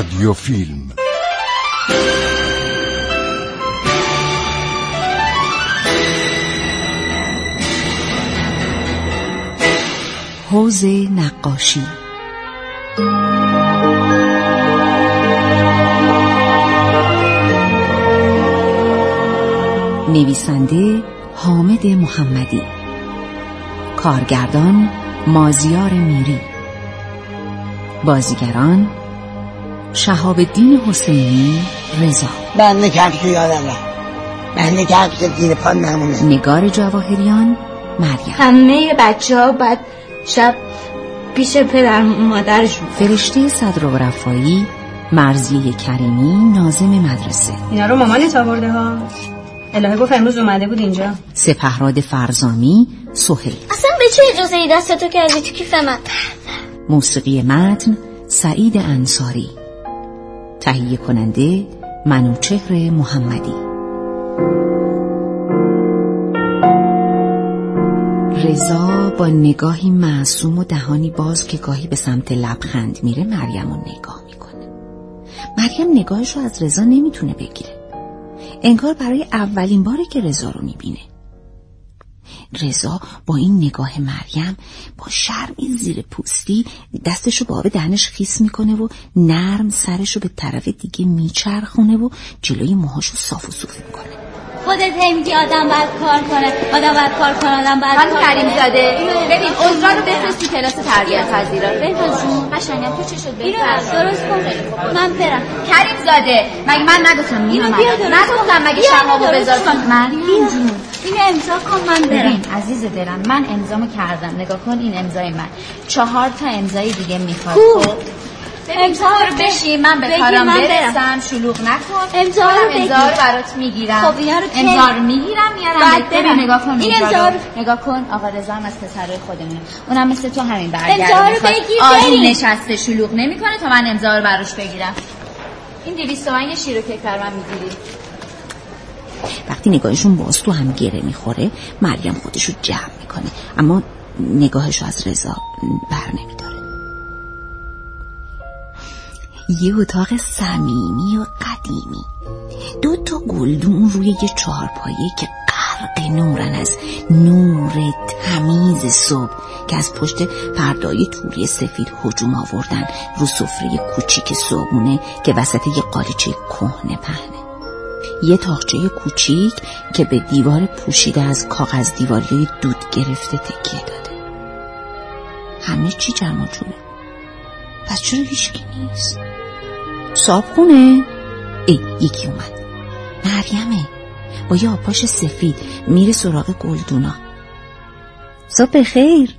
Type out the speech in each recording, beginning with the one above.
رادیو فیلم حوز نقاشی. نویسنده حامد محمدی. کارگردان مازیار میری. بازیگران شهاب الدین حسینی رضا. بنده کفش یادم رفت. بنده کفش زیر پا نمونه. نگار جواهریان مریم. همه بچه ها باید شب پیش پدر مادرشون. فرشته صدر و رفایی مرزیه کریمی نازم مدرسه. اینا رو مامانت آورده ها. الهه گفت امروز اومده بود اینجا. سپهراد فرزامی سهیل. اصلا به چه اجازه ای دستتو کردی؟ تو کیف من؟ موسیقی متن سعید انصاری. تهیه کننده منوچهر محمدی. رضا با نگاهی معصوم و دهانی باز که گاهی به سمت لبخند میره مریم رو نگاه می‌کنه. مریم نگاهش رو از رضا نمی‌تونه بگیره. انگار برای اولین باری که رضا رو می‌بینه. رضا با این نگاه مریم با شرمی زیر پوستی دستشو با آب دهنش خیس می‌کنه و نرم سرشو به طرف دیگه میچرخونه و جلوی موهاشو صاف و صوف می‌کنه. خودت هی میگی آدم باید کار کنه آدم باید کار کنه آدم باید کار کریم. زاده. ببین عذرا رو. بفرست تو کلاس تربیت پذیرا. بهروز جون قشنگم. تو چی شد؟ بهتر درست کن. من برم. کریم زاده. مگه من نگفتم اینو بیا نگفتم مگه درست بذار. مریم جون اینو امضا کن. من برم. ببین عزیز دلم من امضامو کردم. نگاه کن این امضای من. چهار تا امضای دیگه می‌خواد. برو بشین من به کارم. برسم شلوغ نکن امضا رو. برات می‌گیرم خب اینا رو؟ امضا رو می‌گیرم میارم. نگاه کن این امضا نگاه کن آقا رضا هم از پسرای خودمونه اونم مثل تو همین برگرده امضا رو. بگیر، آروم. نشسته شلوغ نمی‌کنه تا من امضا رو براش بگیرم این 200 تومن یه شیر و کیک بر من می‌گیری وقتی نگاهشون باز تو هم گره می‌خوره مریم خودشو جمع می‌کنه اما نگاهشو از رضا بر نمیداره یه اتاق صمیمی و قدیمی. دو تا گلدون روی یه چهارپایه که غرق نورن از نور تمیز صبح که از پشت پردای توری سفید هجوم آوردن رو سفره کوچیک صبحونه که وسط یه قالیچه کهنه پهنه. یه تاخچه کوچیک که به دیوار پوشیده از کاغذ دیواری دود گرفته تکیه داده. همه چی جمع جوره. پس چرا هیچکی نیست؟ صابخونه؟ ای یکی اومد. مریمه با یه آبپاش سفید میره سراغ گلدونا. صبح خیر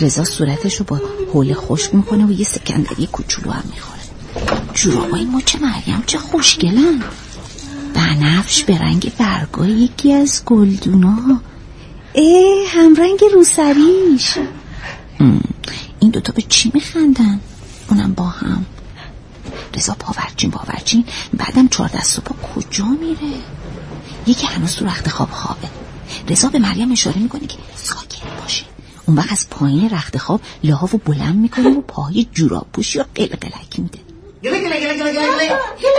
رضا صورتش رو با حول خشک می‌کنه و یه سکندری کوچولو هم می‌خوره. جورابای مچ مریم چه خوشگلن. بنفش به رنگ برگای یکی از گلدونا. اه همرنگ روسریش. این دوتا به چی میخندن؟ اونم با هم. رضا پاورچین پاورچین بعدم چهار دست صبح کجا میره؟ یکی هنوز تو رخت خواب خوابه. رضا به مریم اشاره می‌کنه که ساکت باشه. اون وقت از پایین رخت خواب لحاف و بلند می‌کنه و پاهای جوراب پوشی و قلقلک میده.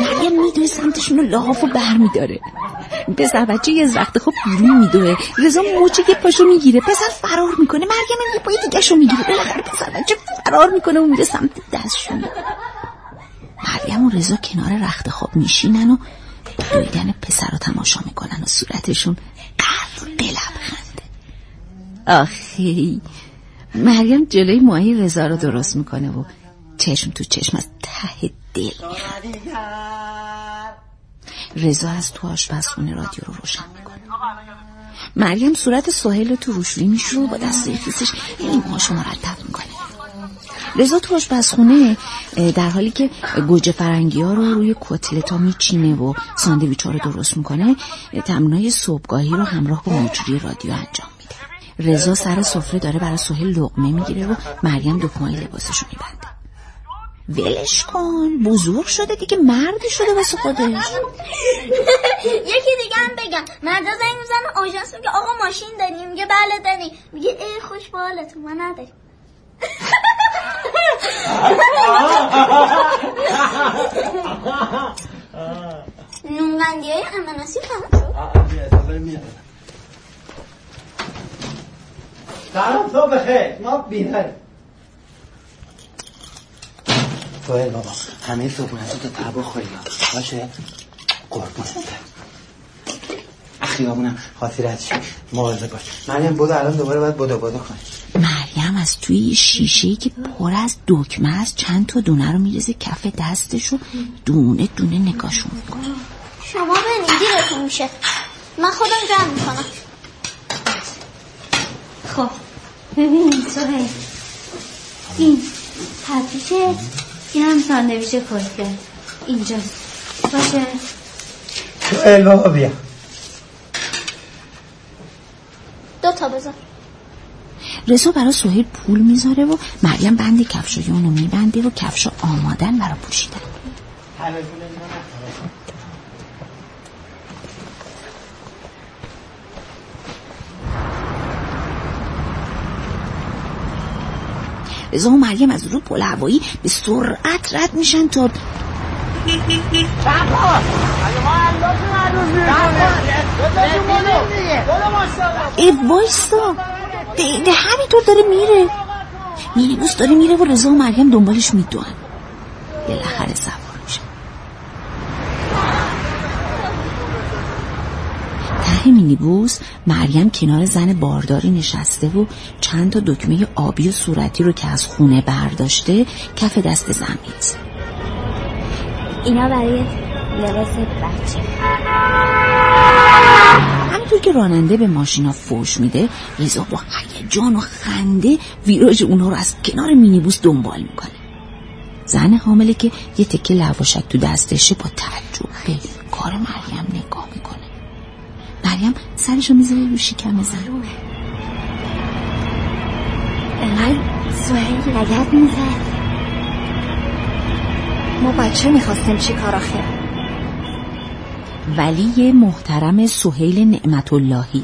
مریم میدوه سمتشون و لحاف و بر میداره؟ پسر بچه یه از رخت خواب بیرون میدوه. رضا موچه که پاشو می‌گیره. پسر فرار می‌کنه. مریم یه پای دیگه شو می‌گیره. بالاخره پسر بچه فرار می‌کنه و میره سمت دستشون. مریم و رضا کنار رخت خواب میشینن و دویدن پسر رو تماشا می‌کنن و صورتشون غرق لبخنده آخی مریم جلوی ماهی رضا رو درست می‌کنه و چشم تو چشم از ته دل. رضا از تو آشپزخونه رادیو رو روشن می‌کنه. مریم صورت سهیل تو روشویی و با دسته خیسش موهاشو مرتب می‌کنه. رضا تو آشپزخونه در حالی که گوجه فرنگی ها رو روی کتلت ها میچینه و ساندویچ ها رو درست می‌کنه تمرینای صبحگاهی رو همراه با مجری رادیو انجام میده. رضا سر سفره داره برای سهیل لقمه می‌گیره و مریم دکمه لباسش رو میبنده. ولش کن. بزرگ شده دیگه مردی شده واسه خودش. یکی دیگه هم بگم. مردا زنگ می‌زنه آژانس میگه آقا ماشین داریم. میگه بله داریم. میگه ای خوش به حالتون ما نداریم. نونگندی های امناسی تمام شد سلام تو بخیر. ما بیداریم سوهل بابا. همه صبحونت تو تبا خوری. باشه. قربونت. اخیامونم خاطرت شی مواظب باش. مریم بودو الان دوباره باید بودو بودو کنی مریم از توی یه شیشه که پر از دکمه است چند تا دونه رو میرزه کف دستش و دونه دونه نگاهشون می‌کنه. شما به دیرتون میشه. من خودم جمع می‌کنم. خب. ببینید سوهل این پرپیشه این هم ساندویچ کلکه اینجاست. باشه. سوهل بابا بیا. دو تا بذار. رضا برای سهیل پول می‌ذاره و مریم بند کفشای اونو میبنده و کفشا آمادن برای پوشیدن. رضا و مریم از رو پل هوایی به سرعت رد میشن تا ای وایسا ده, همینطور داره میره. مینیبوس داره میره و رضا و مریم دنبالش میدوان بالاخره سوار میشه ته مینیبوس مریم کنار زن بارداری نشسته و چند تا دکمه آبی و صورتی رو که از خونه برداشته کف دست زن میزه اینا برای لباس بچه. همینطور که راننده به ماشینا فوش میده رضا با هیجان و خنده ویراژ اونها رو از کنار مینیبوس دنبال می‌کنه. زن حامله که یه تکه لواشک تو دستشه با تعجب به کار مریم نگاه می‌کنه. مریم سرشو می‌ذاره رو شکم زن سوهل لگت می‌زد. ما بچه می‌خواستیم چی کار آخه؟ ولی محترم سهیل نعمت اللهی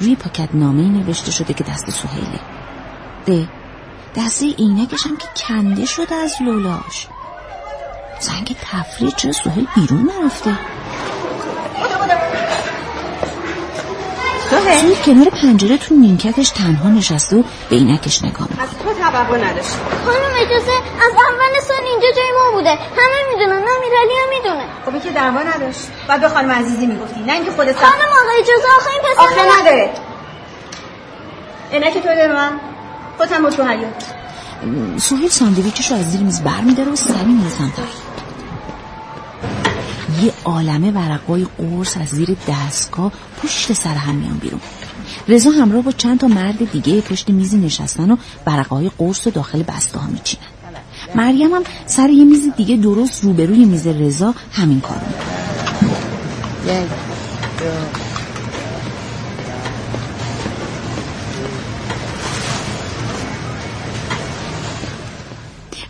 روی پاکت نامه نوشته شده که دست سهیله. ده. دسته عینکش هم که کنده شده از لولاش. زنگ تفریح چرا سهیل بیرون نرفته. سهیل کنار پنجره تو نیمکتش تنها نشسته و به عینکش نگاه می‌کنه از تو توقع نداشت. خانم اجازه از اول سال اینجا جای ما بوده. همه می‌دونن نه میرالی هم می‌دونه. خب که دعوا نداشت. بعد به خانم عزیزی می‌گفتی. نه اینکه خودت خانم آقا اجازه آخه این پسر آخه نداره عینک تو به من. خودم با تو حیات سهیل ساندویچش رو از زیر میز بر میداره و سری میره سمت یه عالمه ورقای قرص از زیر دستگاه پشت سر هم میان بیرون. رضا همراه با چند تا مرد دیگه پشت میزی نشستن و ورقای قرص رو داخل بسته ها میچینن. مریم هم سر یه میز دیگه درست روبروی میز رضا همین کارو می‌کنه.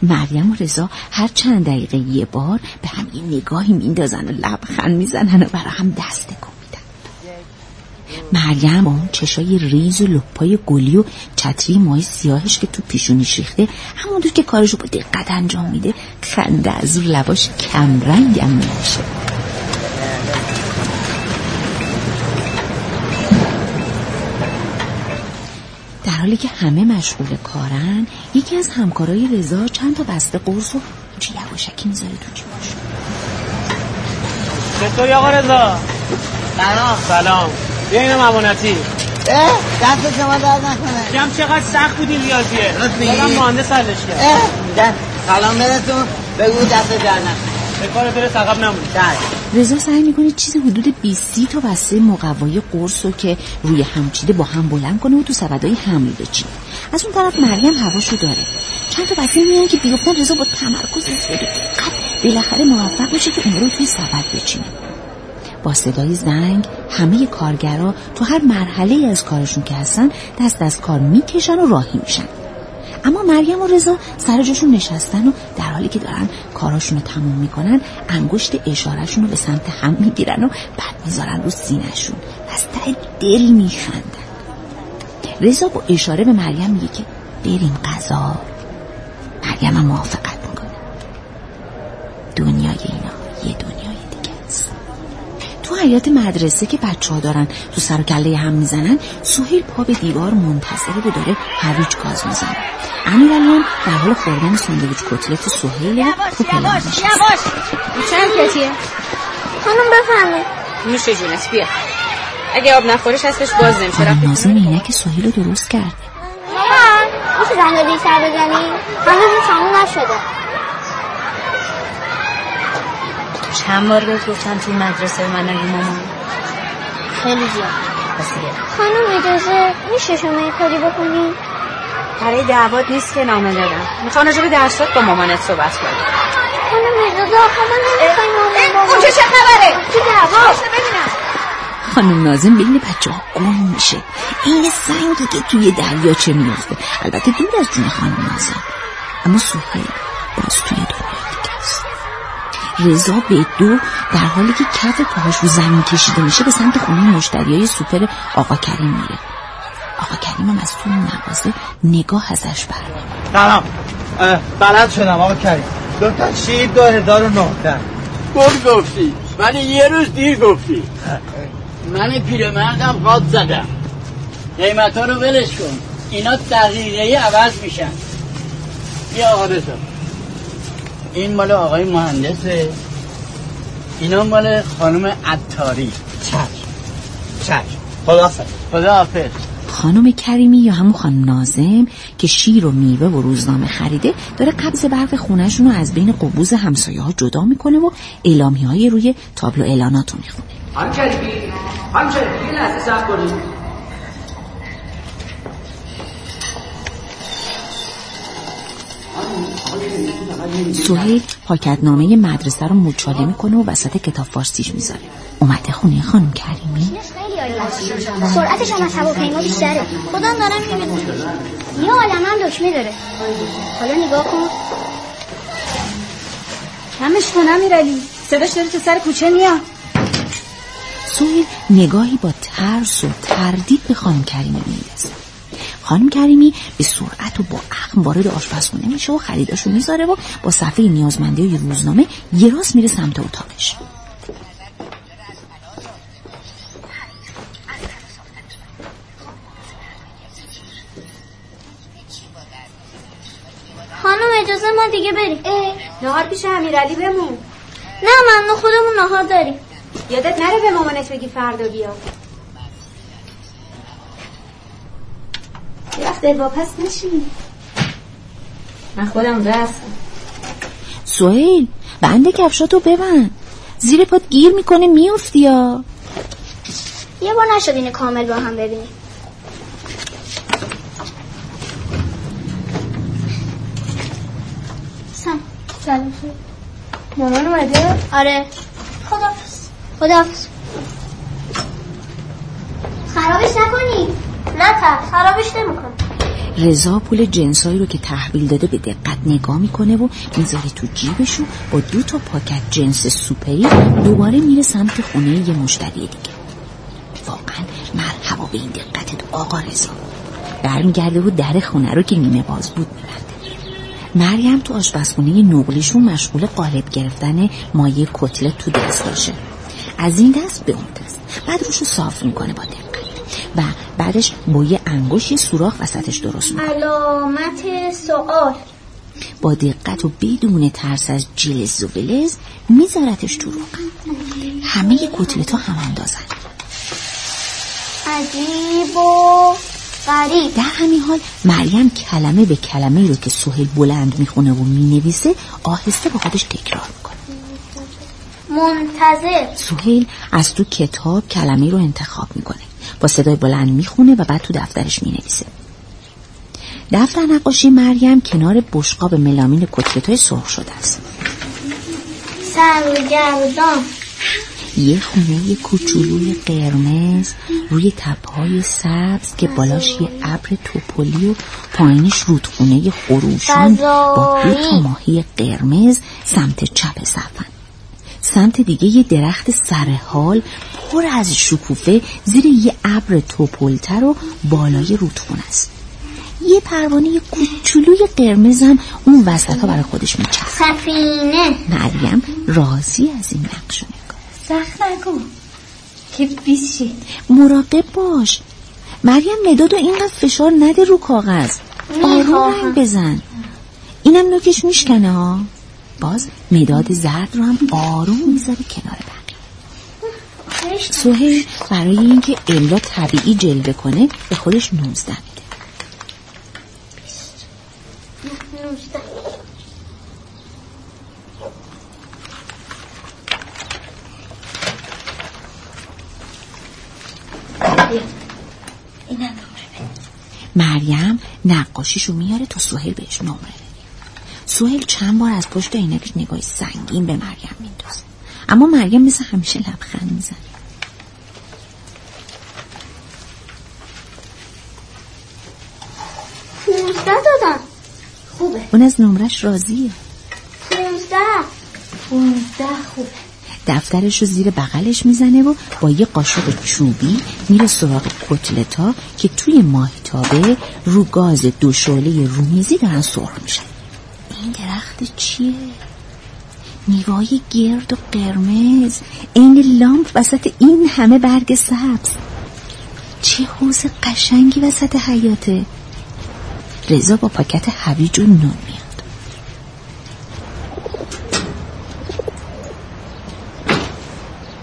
مریم و رضا هر چند دقیقه یه بار به هم یه نگاهی میندازن و لبخند می‌زنن و برای هم دست تکون میدن. مریم با اون چشای ریز و لپای گلی و چتری مای سیاهش که تو پیشونیش ریخته همونطور که کارشو با دقت انجام میده خنده از رو لباش کمرنگم میشه. حالی که همه مشغول کارن یکی از همکارای رضا چند تا بسته قرص و چه یواشکی می‌ذاره تو جیبش. چطوری آقا رضا؟ سلام. سلام. بیا اینم امانتی اه دست شما درد نکنه. جمع چقدر سخت بودی ریاضیه. راست میگی؟ مهندس حلش کرد سلام برسون. بگو دست درد نکنه. به کار برس عقب نمونی. چشم رضا سعی می‌کنه چیز حدود 20 تا بسته مقوای قرص رو که روی هم چیده با هم بلند کنه و تو سبدای حمل بچینه. از اون طرف مریم هواشو داره. چند تا بسته میان که بیفتن رضا با تمرکز زیاد دقت بالاخره موفق میشه که اون رو توی سبد بچینه. با صدای زنگ همه کارگرا تو هر مرحله از کارشون که هستن دست از کار می‌کشن و راهی میشن. اما مریم و رضا سر جاشون نشستن و در حالی که دارن کاراشون رو تموم می‌کنن انگشت اشارهشون رو به سمت هم می‌گیرن و بعد می‌ذارن رو سینهشون. از ته دل میخندن. رضا با اشاره به مریم میگه که بریم غذا. مریم هم موافقت می‌کنه. دنیای اینا یه تو حیات مدرسه که بچه ها دارن تو سر و کله هم می‌زنن سوهیل پا به دیوار منتظره و داره هویج گاز می‌زنه. هم در حال خوردن ساندویچ کتلت سوهیل تو پلان نشسته. چند کتیه خانم بفرمایید. نوش جونت بیا. اگه آب نخورش هستش باز نمیشه. خانم رفت نازم رو درست کرد مامان میشه زنگ بی سر بزنی؟ هنوز تموم نشده. چند بار بهت گفتم توی مدرسه من نگی مامان خیلی زیاد. پس دیگه خانم اجازه میشه شما یه کاری بکنی؟ برای دعوات نیست که نامه دادم می‌خوام راجع به درسات با مامانت صحبت کنم. خانم اجازه آخه ما نمی‌خوایم مامان بابا اونجا چه خبره؟ چی دعوا خانم نازم بین بچه ها گم میشه. این سنگی که توی دریاچه میفته البته دور از جون خانم نازم. اما سوهیل باز توی است رضا به دو در حالی که کف پاهاش رو زمین کشیده میشه به سمت خونه مشتری های سوپر آقا کریم میره. آقا کریم هم از تو مغازه نگاه ازش برمی‌داره. سلام. بلد شدم آقا کریم. دو تا چی دو هزار و گل گفتی. ولی یه روز دیر گفتی. من پیرمردم قاد زدم. قیمت ها رو ولش کن. اینا دقیقه ای عوض میشن. بیا آقا این مال آقای مهندسه. اینا مال خانم عطاری. چشم. چشم. خدا سر خدا حافظ خانم کریمی یا همون خانم نازم که شیر و میوه و روزنامه خریده داره قبض برق خونهشون رو از بین قبوز همسایه ها جدا می‌کنه و اعلامی های روی تابلو اعلانات رو می‌خونه. خانم کریمی خانم کریمی یه لحظه صبر کنید. سوهیل پاکتنامه مدرسه رو مچاله می‌کنه و وسط کتاب فارسیش می‌ذاره. اومده خونه خانم کریمی. سرعتش هم از هواپیما بیشتره. خودم دارم می‌بینم. یه عالم هم دکمه داره. حالا نگاه کن. کمش کن امیرعلی. صداش داره تو سر کوچه میاد. سوهیل نگاهی با ترس و تردید به خانم کریمی میندازه خانم کریمی به سرعت و با عقل وارد آشپزخونه میشه و خریداشو می‌ذاره و با صفحه نیازمندی های روزنامه یه راست میره سمت اتاقش. خانم اجازه ما دیگه بریم. نهار پیش امیرعلی بمون. نه ممنون خودمون نهار داریم. یادت نره به مامانت بگی فردا بیا. یه وقت دلواپس نشین. من خودم رستم سوهیل بند کفشاتو ببند. زیر پات گیر می‌کنه میافتی یا؟ یه بار نشد اینو کامل با هم ببینیم. سلام سلام. مامان اومده؟ آره. خداحافظ. خداحافظ. خرابش نکنی. خرابش نمی‌کنم رضا پول جنسایی رو که تحویل داده به دقت نگاه می‌کنه و می‌ذاره تو جیبش و با دو تا پاکت جنس سوپری دوباره میره سمت خونه یه مشتری دیگه. واقعا مرحبا به این دقتت آقا رضا. برمیگرده و در خونه رو که نیمه باز بود میبنده مریم تو آشپزخونه نقلیشون مشغول قالب گرفتن مایه کتلت تو دستاشه از این دست به اون دست. بعد روشو صاف می‌کنه با دقت. و بعدش با یه انگوش یه سوراخ وسطش درست می‌کنه. علامت سوال با دقت و بدون ترس از جلز و ولز میذارتش تو روغن همه کتلت ها هم اندازن. عجیب و غریب. در همین حال مریم کلمه به کلمه رو که سهیل بلند می‌خونه و می‌نویسه آهسته با خودش تکرار می‌کنه. منتظر. سهیل از تو کتاب کلمه رو انتخاب می‌کنه. با صدای بلند می‌خونه و بعد تو دفترش می‌نویسه. دفتر نقاشی مریم کنار بشقاب ملامین کتلت های سرخ شده است. سرگردان. یه خونه کوچولوی قرمز روی تپهای سبز که بالاش یه ابر توپلی و پایینش رودخونه خروشان با دو تا ماهی قرمز سمت چپ صفن سمت دیگه یه درخت سرحال پر از شکوفه زیر یه ابر توپلتر و بالای رودخونه است. یه پروانه کوچولوی قرمز هم اون وسط ها برای خودش میچرخ سفینه. مریم راضی از این نقش نگاه سخت نگو که بیشی. مراقب باش. مریم مداد و اینقدر فشار نده رو کاغذ. آروم رنگ بزن. اینم نوکش میشکنه ها. باز مداد زرد رو هم آروم می‌ذاره کنار بقیه سوهل برای اینکه املا طبیعی جلوه کنه به خودش 19 میده. مریم نقاشیشو میاره تا سوهل بهش نمره سوهل چند بار از پشت عینکش نگاهی سنگین به مریم میندازه. اما مریم مثل همیشه لبخند می‌زنه. پونزده دادم. خوبه. اون از نمرش راضیه. پونزده. پونزده خوبه. دفترش رو زیر بغلش می‌زنه و با یه قاشق چوبی میره سراغ کتلتا که توی ماهیتابه رو گاز دو شعله رومیزی دارن سرخ میشن. این درخت چیه؟ میوای گرد و قرمز. عین لامپ وسط این همه برگ سبز. چه حوز قشنگی وسط حیاته. رضا با پاکت هویج و نون میاد.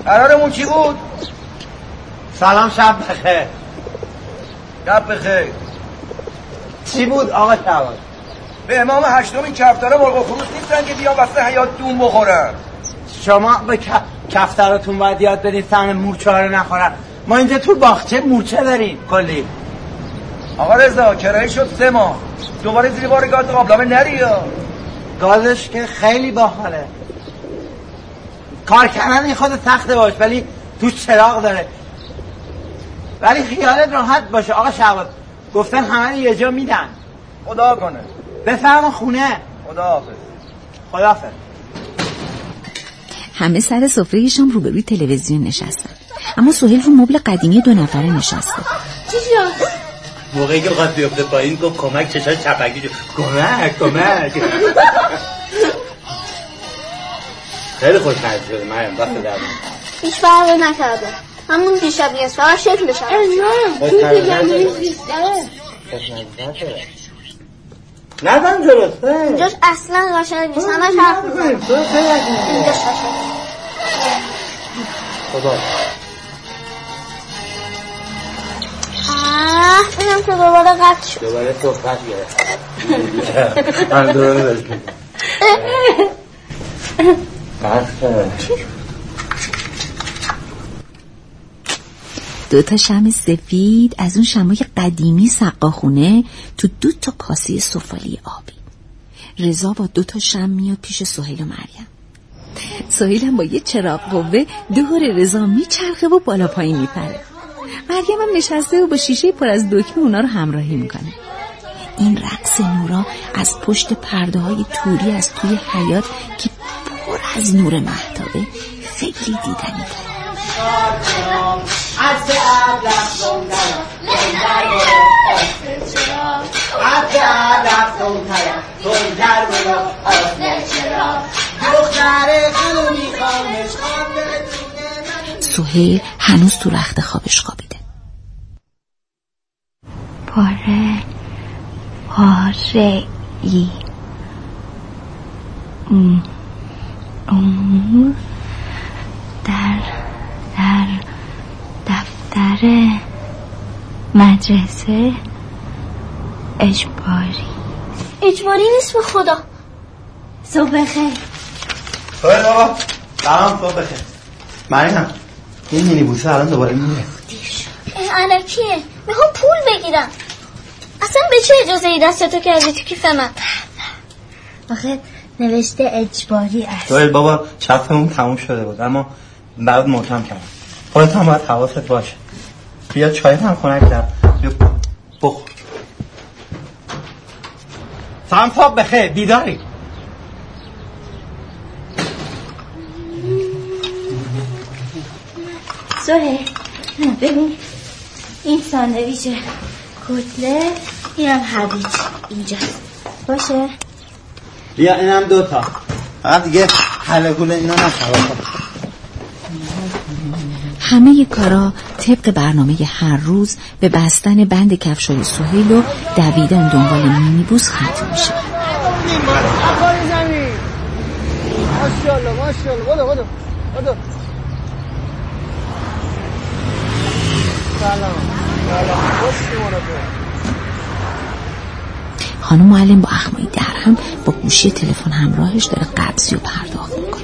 قرارمون چی بود؟ سلام شب بخیر. شب بخیر. چی بود آقا شواد به امام هشتم این کفتره مرغ و خروس نیستن که بیان وسط حیات دون بخورن. شما به کفتراتون باید یاد بدید سهم مورچه ها رو نخورن. ما اینجا تو باغچه مورچه داریم کلی. آقا رضا کرایه شد سه ماه. دوباره زیر بار گاز قابلمه نری یا؟ گازش که خیلی باحاله. کار کردن این خود سخته باش ولی تو چراغ داره. ولی خیالت راحت باشه. آقا شعبان گفتن همه یه جا میدن. خدا کنه. بفرما خونه. خدا خدافظ همه سر سفره شام روبروی تلویزیون نشستن. اما سهیل رو مبل قدیمی دو نفره نشسته. موقعی که بخواد بیفته پایین گفت کمک چشای چپکی جو کمک کمک. خیلی خوش شده مریم. دست در هیچ فرقی نکرده. همون دیشبی است فقط شکلش هم نزن جلوسته اینجاش اصلا قشنگ نیست. همش حرف می‌زنه اینجاش قشنگ خدا. آه اینم که دوباره قطع شد. دوباره صحبت گرفت. من دوباره داشتم دو تا شم سفید از اون شمای قدیمی سقاخونه تو دو تا کاسه سفالی آبی. رضا با دو تا شم میاد پیش سهیل و مریم. سهیل هم با یه چراغ قوه دور رضا میچرخه و بالا پایین میپره. مریم هم نشسته و با شیشه پر از دکمه اونا رو همراهی می‌کنه. این رقص نورا از پشت پرده های توری از توی حیات که پر از نور محتابه خیلی دیدنی داره سهیل هنوز تو رخت خوابش خوابیده پاره پاره ای ام. امور در در دفتر مدرسه اجباری. اجباری نیست به خدا. صبح بخیر. خیلی بابا. سلام صبح بخیر. مریم این مینی بوسه الان دوباره میره این علکیه. می‌خوام پول بگیرم. اصلا به چه اجازه ای دستتو کردی تو کیف من؟ آخه نوشته اجباری است. بابا چپمون تموم شده بود اما بعد محکم کردم. خودت هم باید حواست باشه. بیا چایت هم خنک در. بیا. بخور. سلام خواب بخیر بیداری. زهره ببین این ساندویچ کتله اینم هویج اینجاست باشه؟ بیا اینم دوتا. فقط دیگه حله گوله اینا نخواه همه کارا طبق برنامه هر روز به بستن بند کفشای سهیل و دویدن دنبال مینیبوس ختم میشه. خانم معلم با در هم با گوشی تلفن همراهش داره قبضی و پرداخت می‌کنه.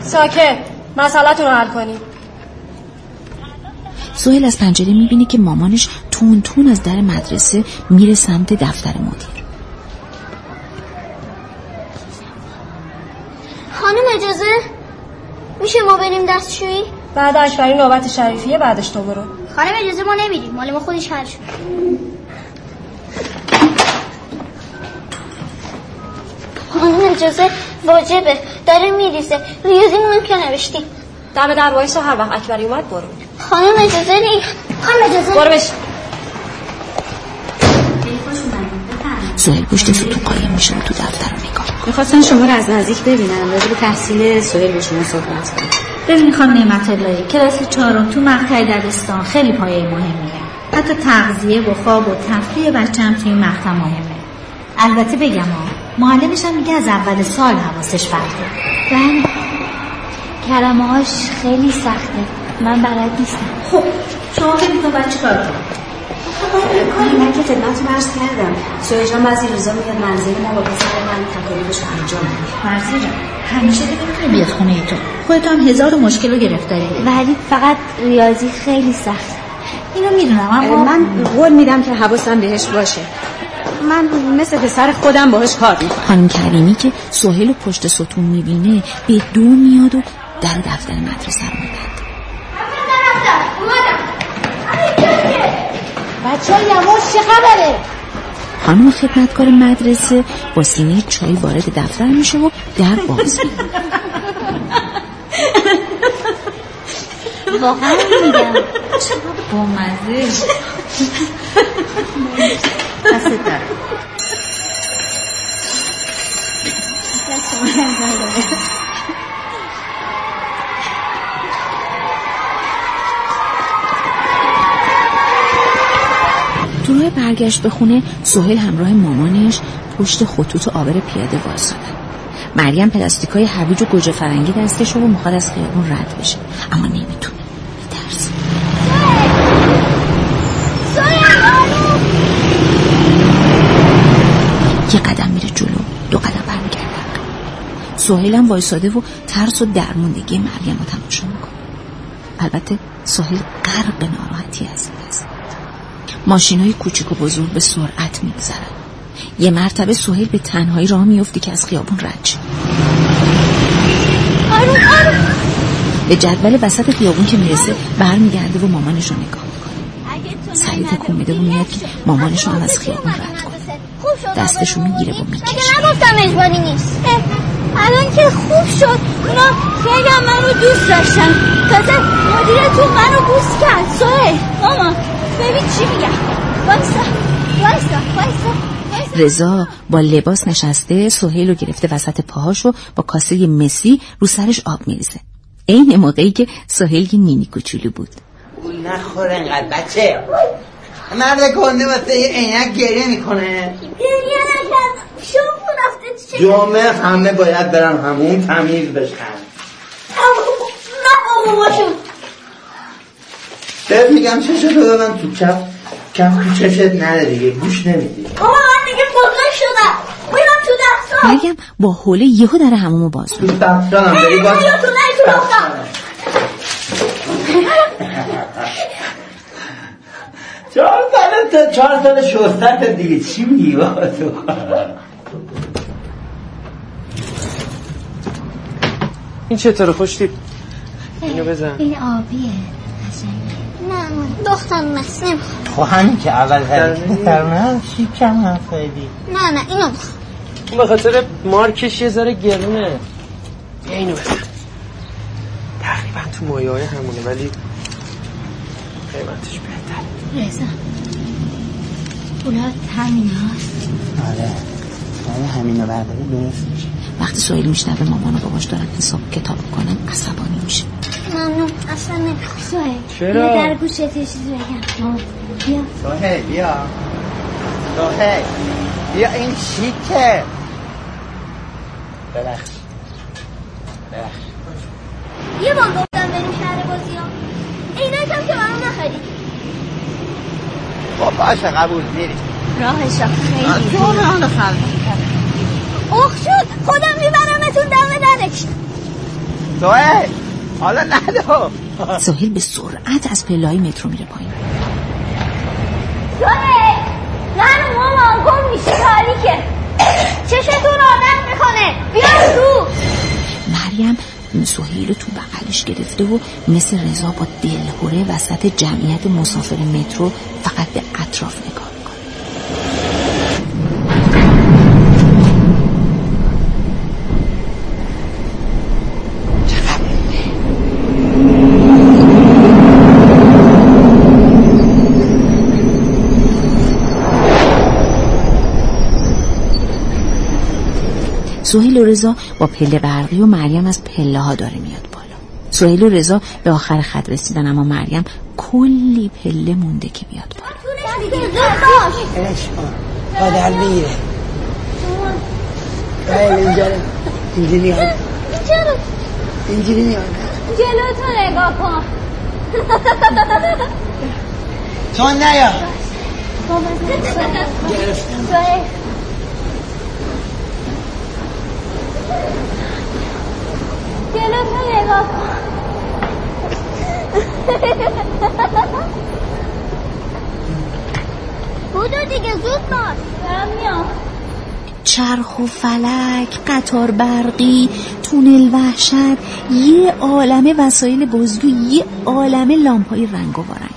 ساکت. مسئلتون رو حل کنید سوهل از پنجره می‌بینه که مامانش تون تون از در مدرسه میره سمت دفتر مدیر. خانم اجازه؟ میشه ما بریم دستشویی؟ بعد اکبری نوبت شریفیه بعدش تو برو. خانم اجازه ما نمیریم. مال ما خودش حل شد. خانم اجازه واجبه. داره میریزه. ریاضیمون که نوشتیم دم در وایسا هر وقت اکبری اومد برو. خانم اجازه نی خانم اجازه برو بش. سهیل پشت ستون قایم میشه و تو دفتر رو نگاه می‌خواستن شما رو از نزدیک ببینن. راجع به تحصیل سهیل با شما صحبت کنم. ببینی خانم نعمت اللهی کلاس چهارم تو مقطع دبستان خیلی پایه مهمیه حتی تغذیه و خواب و تفریح بچه هم توی مقطع مهمه. البته بگم ها معلمش هم میگه از اول سال حواسش پرته بله. کلمه خیلی سخته. من بلد نیستم. خب شما فکر می‌کنم باید چیکار کنم؟ کاری من که خدمتتون عرض کردم. جان بعضی روزا میاد منزل ما با پسر من تکالیفش انجام مرزی جان. همیشه دیگه بیاد خونه تو. خودت هم هزار مشکل رو گرفتاری ولی فقط ریاضی خیلی سخت. اینو می‌دونم اما من قول میدم که حواسم بهش باشه. من مثل پسر خودم باهاش کار می‌کنم. خانم کریمی که سهیل و پشت ستون می‌بینه به دو میاد و در دفتر مدرسه رو میبنده. بچه ها یواش چه خبره؟ خانم خدمتکار مدرسه با سینه چای وارد دفتر میشه و در باز. واقعا میگم با مزه. دست تو راه برگشت به خونه سهیل همراه مامانش پشت خطوط آبر پیاده وایسادن مریم پلاستیکای هویج و گوجه فرنگی دستش رو می‌خواد از خیابون رد بشه. اما نمی‌تونه. یه قدم میره جلو. دو قدم برمیگرده سهیل هم وایساده و ترس و درموندگی مریم رو تماشا می‌کنه. البته سهیل غرق ناراحتی است ماشین های کوچیک و بزرگ به سرعت میگذرن. یه مرتبه سهیل به تنهایی راه میفته که از خیابون رد شه. به جدول وسط خیابون که می‌رسه برمیگرده و مامانش رو نگاه می‌کنه. سریع تکون میده و میاد که مامانش رو هم از خیابون رد کنه. دستشو می‌گیره و می‌کشه. نگفتم اجباری نیست. الان که خوب شد اونا خیلی من رو دوست داشتن. تازه مدیرتون من رو بوست کرد سوه ماما ببین چی میگم وایسا وایسا وایسا رضا با لباس نشسته سهیل رو گرفته وسط پاهاشو با کاسه مسی رو سرش آب میریزه. عین موقعی که سهیل یه نینی کوچولو بود. گول نخور انقدر بچه. مرد گنده واسه یه عینک گریه می‌کنه. گریه نکرد. شما رفته چه جمعه همه باید برن همون تمیز بشن. نه باباشون بهت میگم چشتو ببن تو کف. کف تو چشت نره دیگه گوش نمیدی. بابا من دیگه بزرگ شدم. میرم تو دستان مریم با حوله یهو در همومو باز تو دفترم بری باز یا تو نه تو رفتم چهار سال تا چهار سال شستت دیگه. چی میگی بابا تو؟ این چطوره؟ خوشتیب اینو بزن. این آبیه. دختر مست نمی‌خوام خب همین که اول زدی در من شیکم هم خیلی؟ نه نه اینو این به خاطر مارکش یه ذره گرونه. بیا اینو بزن تقریبا تو مایه های همونه ولی قیمتش بهتر رضا پولات همین هاست. آره. آره همینو برداری درست میشه. وقتی سوهیل میشنوه مامان و باباش دارن حساب کتاب کنن عصبانی میشه. ممنون. اصلا سوهل چرا؟ بیا در گوشت یه چیزی بگم. بیا. سوهل بیا. سوهل بیا. این شیکه. ببخش. ببخش. یه بار گفتم بریم شهر بازی ها عینکم که برام نخرید. خب باشه قبول میری راهش را. خیلی. تو راه خلق اوه شد. خودم میبرمتون دم درش سوهل. حالا ندو سوهیل به سرعت از پلهای مترو میره پایین. سوهل من و مامان گم میشه تاریکه. چشتون آدم می‌کنه. بیا تو مریم سوهیل رو تو بغلش گرفته و مثل رضا با دلهوره وسط جمعیت مسافر مترو فقط به اطراف نگاه سوهیل و رضا با پله برقی و مریم از پله ها داره میاد بالا. سوهیل و رضا به آخر خط رسیدن اما مریم کلی پله مونده که بیاد بالا. سوهل اینجا رو- اینجوری چرا اینجوری میاد جلو تو نگاه کن تو نیا سوهل جلو تو نگاه کن بودو دیگه زود باش چرخ و فلک قطار برقی تونل وحشت یه عالمه وسایل بازی و یه عالمه لامپای رنگ و رنگ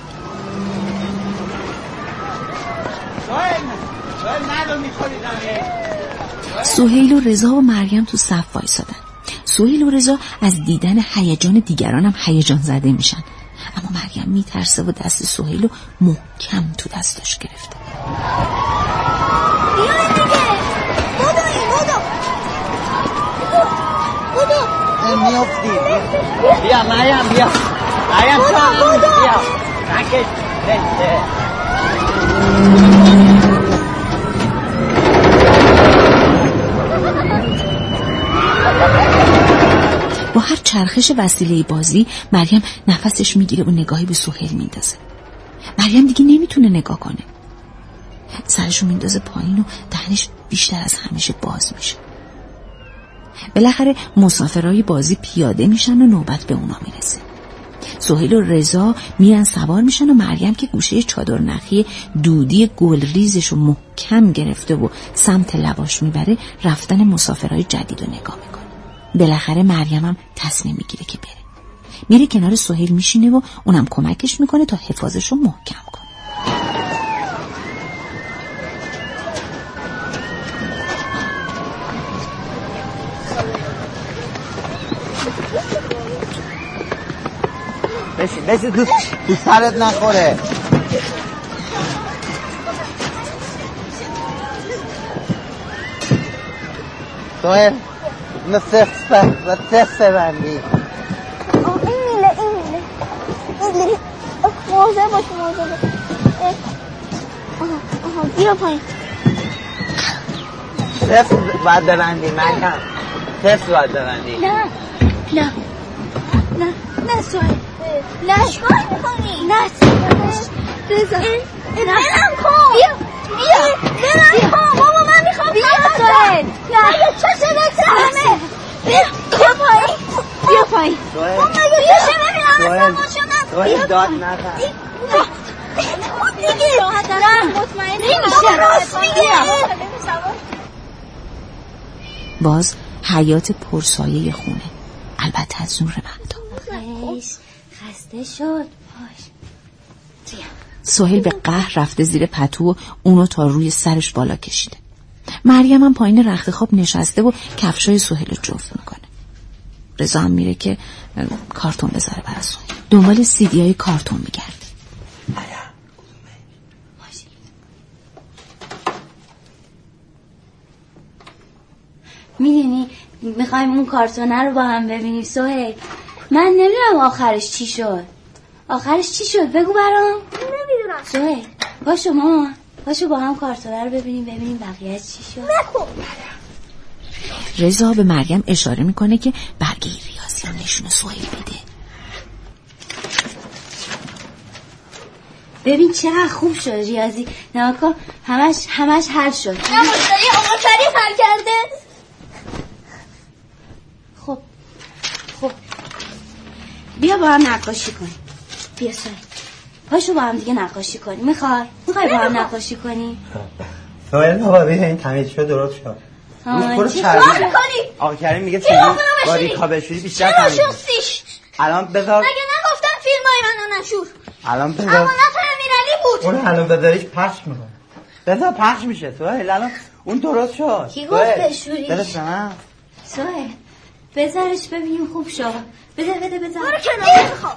سوهل سوهل ندو سوهیل و رضا و مریم تو صف وایسادن. سوهیل و رضا از دیدن هیجان دیگران هم هیجان زده میشن. اما مریم میترسه و دست سوهیل رو محکم تو دستش گرفته. بیا میافتی. بیا مریم بیا. مریم هم بیا. با هر چرخش وسیله بازی مریم نفسش می‌گیره و نگاهی به سوهیل میندازه. مریم دیگه نمی‌تونه نگاه کنه. سرشو میندازه پایین و دهنش بیشتر از همیشه باز میشه. بالاخره مسافرهای بازی پیاده میشن و نوبت به اونا می‌رسه. سهیل و رضا میرن سوار میشن و مریم که گوشه چادر نخی دودی گل ریزش رو محکم گرفته و سمت لباش می‌بره رفتن مسافرهای جدید رو نگاه می‌کنه. بالاخره مریم هم تصمیم می‌گیره که بره. میره کنار سهیل میشینه و اونم کمکش می‌کنه تا حفاظش رو محکم کنه. بشین بشین تو سرت نخوره. سوهل اینو سخت و سخت بندی آه، این میله این میله این میله مواظب باش مواظب باش. آها بیا پایین سفت باید ببندی مریم سفت باید ببندی نه نه نه نه سوهل نه چیکار می‌کنی نه رضا بلم کن بیا بیا بلم کن بابا من می‌خوام بیا سوهل نه. چشه بگذارمه بیا. بیا پایین. بیا پایین. یه چشه ببینم اصلا باشم داد نزن. دیگه. مطمئن باز حیات پرسایه خونه. البته از نور پایش خسته شد. پاش سهیل به قهر رفته زیر پتو و اونو تا روی سرش بالا کشیده. مریم هم پایین رخت خواب نشسته و کفشای سهیل رو جفت می‌کنه. رضا هم میره که کارتون بذاره برای سهیل. دنبال سیدی های کارتون میگرده. می‌دونی می‌خوایم اون کارتونه رو با هم ببینیم سوهی من نمی‌دونم آخرش چی شد. آخرش چی شد؟ بگو برام. نمی‌دونم. سوهی پاشو ماما پاشو با هم کارتونه رو ببینیم ببینیم بقیه چی شد. نکن. رضا به مریم اشاره می‌کنه که برگه ریاضی رو نشون سهیل بده. ببین چقدر خوب شد ریاضی. ناکن همش همش حل شد. نه مشتری آقا کریم حل کرده. خب خب. بیا با هم نقاشی کنیم. بیا سوهی پاشو با هم دیگه نقاشی کنیم می‌خوای؟ می‌خوای با هم نقاشی کنیم سوال بابا بیا این تمیز شد درست شد آه، برو چربی. آقا کریم میگه نباشی؟ با ریکا بشوری بیشتر تمیز الان بذار مگه نگفتم فیلم های منو نشور؟ الان بذار امانت امیرعلی بود. اون الان بذاریش پخش می‌کنه. بذار پخش میشه سوهل. الان اون درست شد. کی گفت به من. سوهل بذارش ببینیم خوب شد. بده بده بذار برو کنار. می‌خوام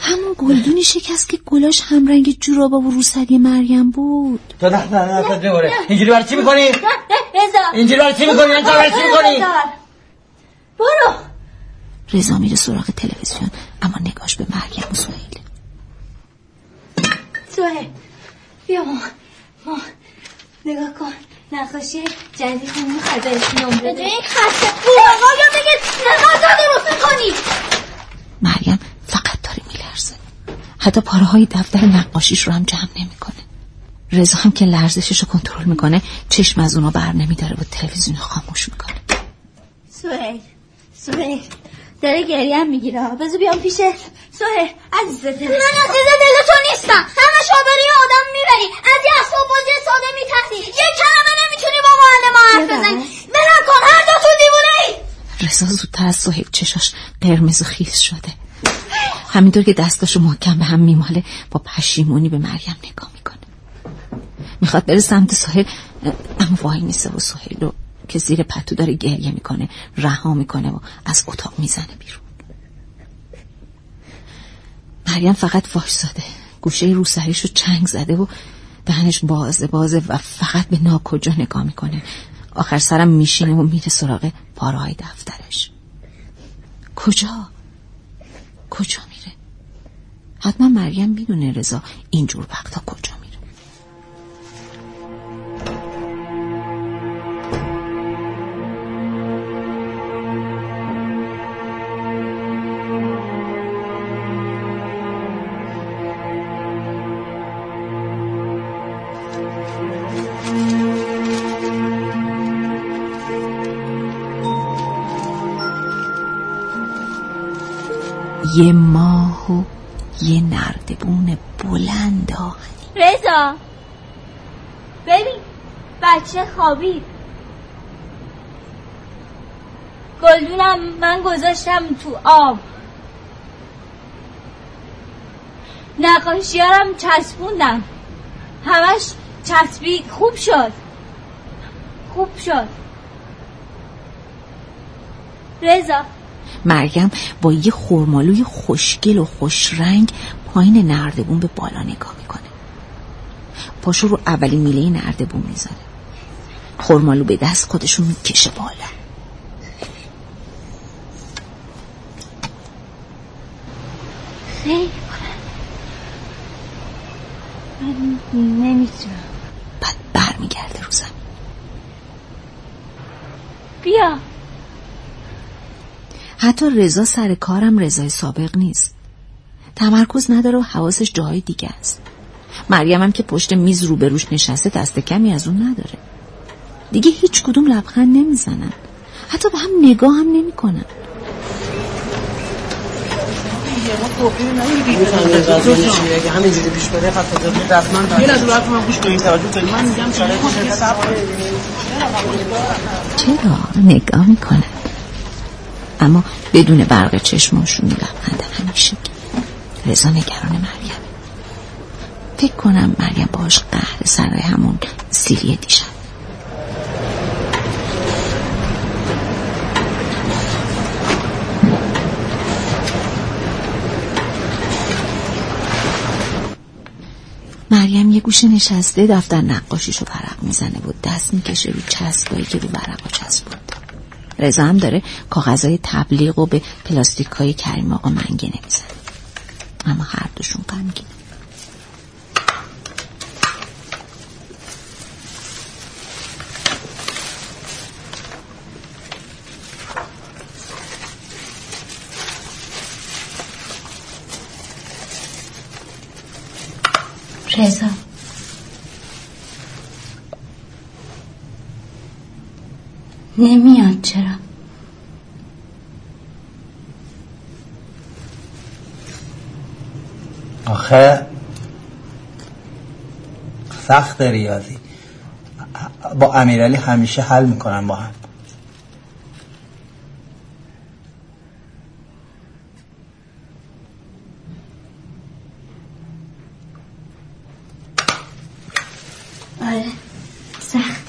همون گلدونی شکست که گلاش همرنگ جورابا و روسری مریم بود. تو نه نه نه دوره اینجوری برای چی می‌کنی؟ بذار اینجوری برای چی می‌کنی؟ اینجا برای چی می‌کنی؟ برو. رضا میره سراغ تلویزیون اما نگاش به مریم و سهیل سوهل بیا ما ما نگاه کن. نقاشی جدید می‌خوای بهش نمره به بدی؟ این خسته بوغا یا بگه نقاطا درست می‌کنی مریم فقط داره میلرزه حتی پاره های دفتر نقاشیش رو هم جمع نمی‌کنه رضا هم که لرزشش رو کنترل می‌کنه چشم از اونو بر نمیداره و تلویزیون رو خاموش می‌کنه سوهل سوهل داره گریه هم می‌گیره بذار بیام پیشه سوهل عزیز دل. من عزیز دل تو نیستم. همه شابری آدم می‌بری. از یه اصلا بازی ساده میترسی. یه کلمه نمی‌تونی با معلم حرف. بزنی. بلند کن هر دو تو دیوونه ای. رضا زودتر از سهیل چشاش قرمز و خیز شده. همینطور که دستاشو محکم به هم میماله با پشیمونی به مریم نگاه می‌کنه. می‌خواد بره سمت سهیل اما وای میسه و سهیل رو که زیر پتو داره گریه می‌کنه رها می‌کنه و از اتاق می‌زنه بیرون. مریم فقط وایساده گوشه روسریش رو چنگ زده و دهنش بازه بازه و فقط به ناکجا نگاه می‌کنه آخر سرم میشینه و میره سراغ پارهای دفترش کجا؟ کجا میره؟ حتما مریم می‌دونه رضا اینجور وقتا کجا یه ماه و یه نردبون بلند آهنی رضا ببین بچه خوابید. گلدونم من گذاشتم تو آب. نقاشیارم چسبوندم. همش چسبید. خوب شد. خوب شد. رضا مریم با یه خورمالوی خوشگل و خوشرنگ پایین نردبون به بالا نگاه می‌کنه. پاشو رو اولین میله نردبون می‌ذاره. خورمالو به دست خودشو می‌کشه بالا خیلی من نمی‌تونم بعد برمیگرده رو زمین بیا رضا سر کارم رضای سابق نیست. تمرکز نداره و حواسش جای دیگه است. مریم هم که پشت میز روبروش نشسته دست کمی از اون نداره. دیگه هیچ کدوم لبخند نمی‌زنن. حتی به هم نگاه هم نمی‌کنن. همینجوری رو چرا نگاه می‌کنن؟ اما بدون برق چشماشون لبخند همیشه. رضا نگران مریم. فکر کنم مریم باش قهر سر همون سیلی دیشب. مریم یه گوشه نشسته دفتر نقاشیشو فرق می‌زنه بود دست می‌کشه رو چسبایی که رو ورقا چسب بود رضا هم داره کاغذهای تبلیغ و به پلاستیک های کریم آقا منگنه می‌زنه اما هر دوشون غمگینه رضا. نمیاد چرا آخه سخت ریاضی. با امیرعلی همیشه حل می‌کنن با هم. آره سخت.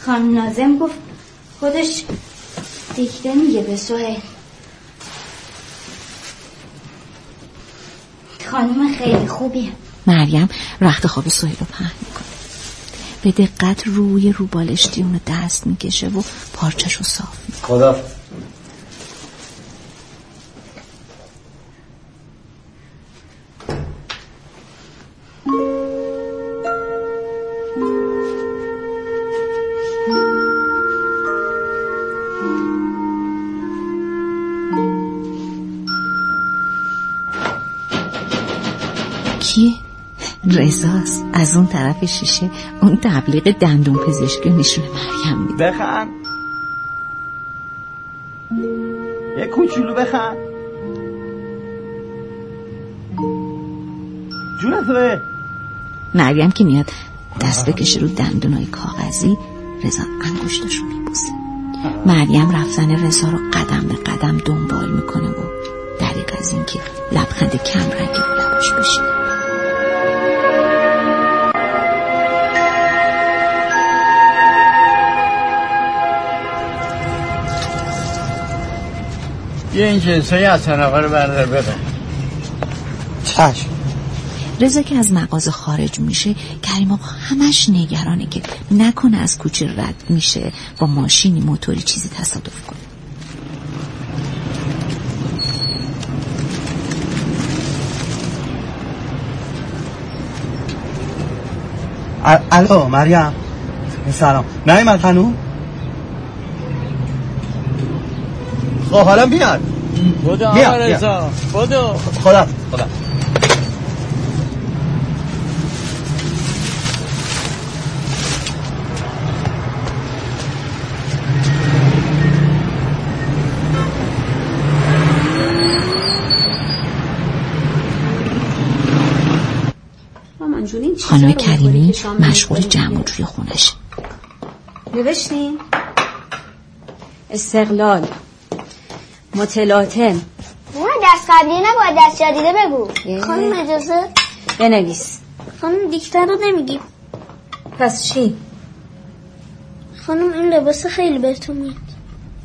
خانم نازم گفت خودش دیکته میگه به سوهل. خانم خیلی خوبیه مریم رخت خواب سهیل رو پهن می‌کنه. به دقت روی رو بالشتی اونو دست می‌کشه و پارچش رو صاف می‌کنه. خدا طرف شیشه. اون تبلیغ دندون پزشکی نشون مریم میده. بخند یه کوچولو بخند جونت مریم که میاد دست بکشه رو دندونای کاغذی رضا انگشتشو میبوسه. مریم رفتن رضا رو قدم به قدم دنبال می‌کنه و دریق از اینکه لبخند کم رنگی رو لباش بشینه. یه این جنسای از آقا رو بردار ببر چشم. رضا که از مغازه خارج میشه کریم آقا همش نگرانه که نکنه از کوچه رد میشه. با ماشینی موتوری چیزی تصادف کنه. ال- الو مریم. سلام. نیومد هنو خب حالا بیاد بودو آقا. رضا. بودو خدا خدا. خانم کریمی مشغول؟ جمع و جوی خونش. نوشتین؟ استقلال. متلاطم. نه دست قبلی نباید دست جدیده بگو. خانم اجازه بنویس. خانم دیکته رو نمیگیم پس چی؟ خانم این لباس خیلی بهتون میاد.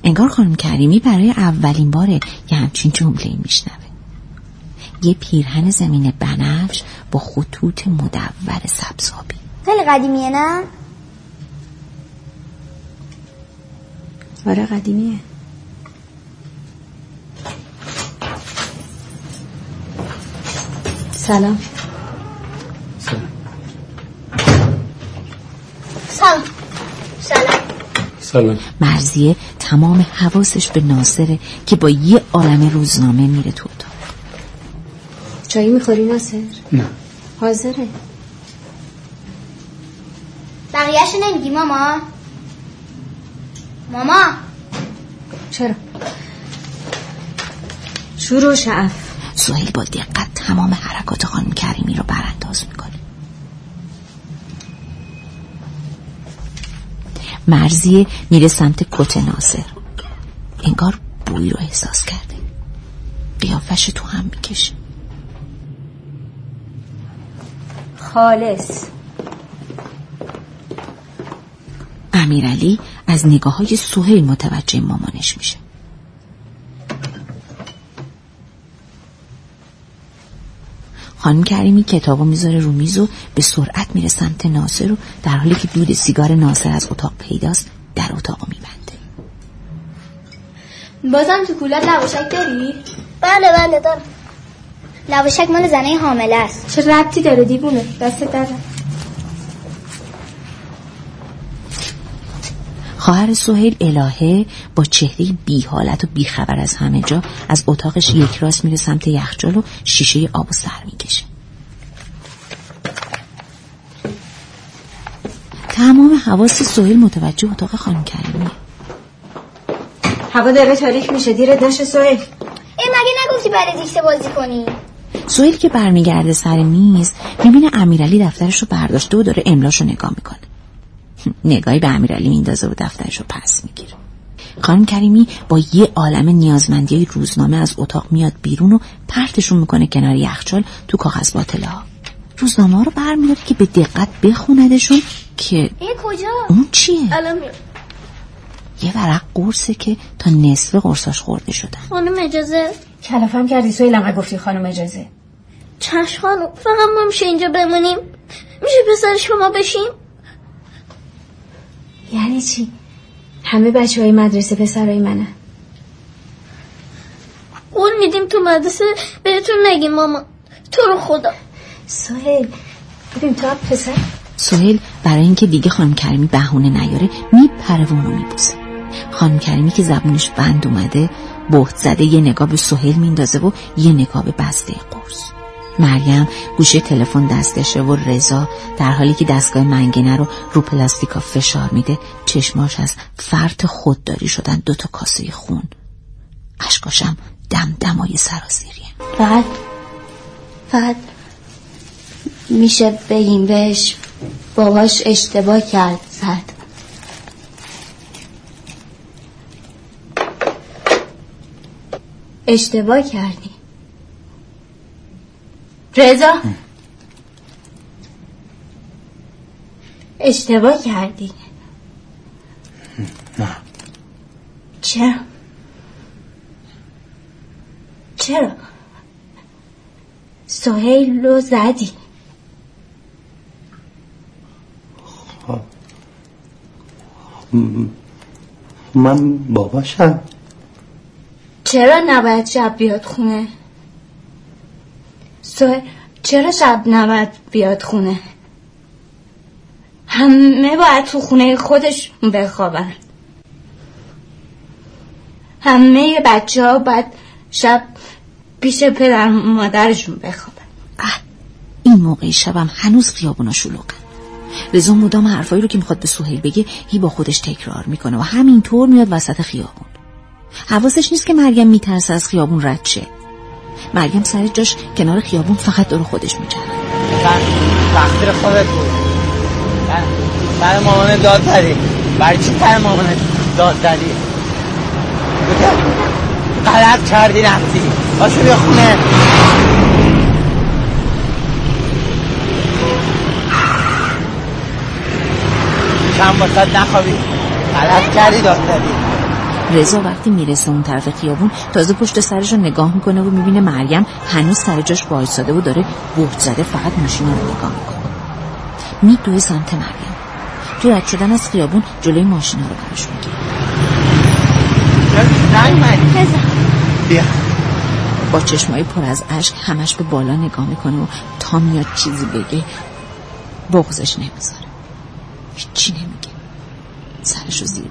انگار خانم کریمی برای اولین باره یه همچین جمله میشنوه. یه پیرهن زمین بنفش با خطوط مدور سبزابی. خیلی قدیمیه نه؟ آره قدیمیه. سلام. سلام. سلام. سلام. مرزیه تمام حواسش به ناصره که با یه عالم روزنامه میره تو اتاق. چایی می‌خوری ناصر؟ نه. حاضره. بقیهش نمیگی ماما. ماما. چرا؟ شروع شعف. سوهیل با دقت تمام حرکات خانم کریمی رو برانداز می‌کنه. مرزیه میره سمت کت ناصر. انگار بوی رو احساس کرده. قیافش تو هم می‌کشه. خالص. امیرعلی از نگاه های سهیل متوجه مامانش میشه. خانم کریمی کتابو می‌ذاره رو میز و به سرعت میره سمت ناصر و در حالی که دود سیگار ناصر از اتاق پیداست در اتاقو میبنده. بازم تو کولت لواشک داری؟ بله بله دارم. لواشک مال زنه حامله است. چه ربطی داره دیوونه؟ دست دارم خواهر سهیل الهه با چهره بی حالت و بی خبر از همه جا از اتاقش یک راست میره سمت یخچال و شیشه آب و سر می‌کشه. تمام حواس سهیل متوجه اتاق خانم کریمیه هوا داره تاریک میشه دیر داشت سوهل ای مگه نگفتی برای دیکته بازی کنی؟ سهیل که برمیگرده سر میز می‌بینه امیرعلی دفترش رو برداشته و داره املاش رو نگاه می‌کنه. نگاهی به امیرعلی میندازه و دفترش رو پس می‌گیره. خانم کریمی با یه عالم نیازمندی روزنامه از اتاق میاد بیرون و پرتشون می‌کنه کنار یخچال تو کاغذ باطله ها روزنامه ها رو برمیداره که به دقت بخوندشون که این کجا؟ اون چیه؟ الان یه ورق قرصه که تا نصف قرصاش خورده شدن. خانم اجازه. کلافم کردی سویل انقدر گفتی خانم اجازه. چشم خانم فقط ما میشه اینجا بمونیم؟ میشه پسر شما بشیم یعنی چی؟ همه بچه های مدرسه پسرای منه قول میدیم تو مدرسه بهتون نگیم ماما. تو رو خدا. سوهل ببین تو پسر؟ سهیل برای اینکه دیگه خانم کریمی بهونه نیاره میپره و اونو میبوسه. خانم کریمی که زبونش بند اومده بهت زده یه نگاه به سهیل میندازه و یه نگاه به بسته قرص. مریم گوشه تلفن دستشه و رضا در حالی که دستگاه منگنه رو رو پلاستیکا فشار میده چشماش از فرط خودداری شدن دوتا کاسه خون. اشکاشم دم دمای سرازیریه فقط فقط میشه بگیم بهش باباش اشتباه کرد زد. اشتباه کردی. رضا. اشتباه کردی. نه. چرا؟ چرا؟ سهیل رو زدی. م- من باباشم. چرا نباید شب بیاد خونه؟ سهیل چرا شب نباید بیاد خونه؟ همه باید تو خونه خودش بخوابن. همه بچه ها باید شب پیش پدر مادرشون بخوابن. این موقع شبم هنوز خیابونا شلوغن. رضا مدام حرفایی رو که می‌خواد به سهیل بگه هی با خودش تکرار می‌کنه و همینطور میاد وسط خیابون. حواسش نیست که مریم میترسه از خیابون رد شه. مریم سر جاش کنار خیابون فقط دور خودش میچرخه. تقصیر خودت بود. سر مامان داد زدی برای چی سر مامان داد زدی غلط کردی رفتی. باشو بیا خونه. چند واسه نخوابی. غلط کردی داد زدی رضا وقتی می‌رسه اون طرف خیابون تازه پشت سرش رو نگاه می‌کنه و می‌بینه مریم هنوز سر جاش وایساده و داره بهت زده فقط ماشین رو نگاه می‌کنه. میدوه سمت مریم. تو رد شدن از خیابون جلوی ماشین رو براش می‌گیره. بیا با چشمای پر از اشک همش به بالا نگاه می‌کنه و تا میاد چیزی بگه بغزش نمی‌ذاره. هیچی نمیگه. سرش رو زیر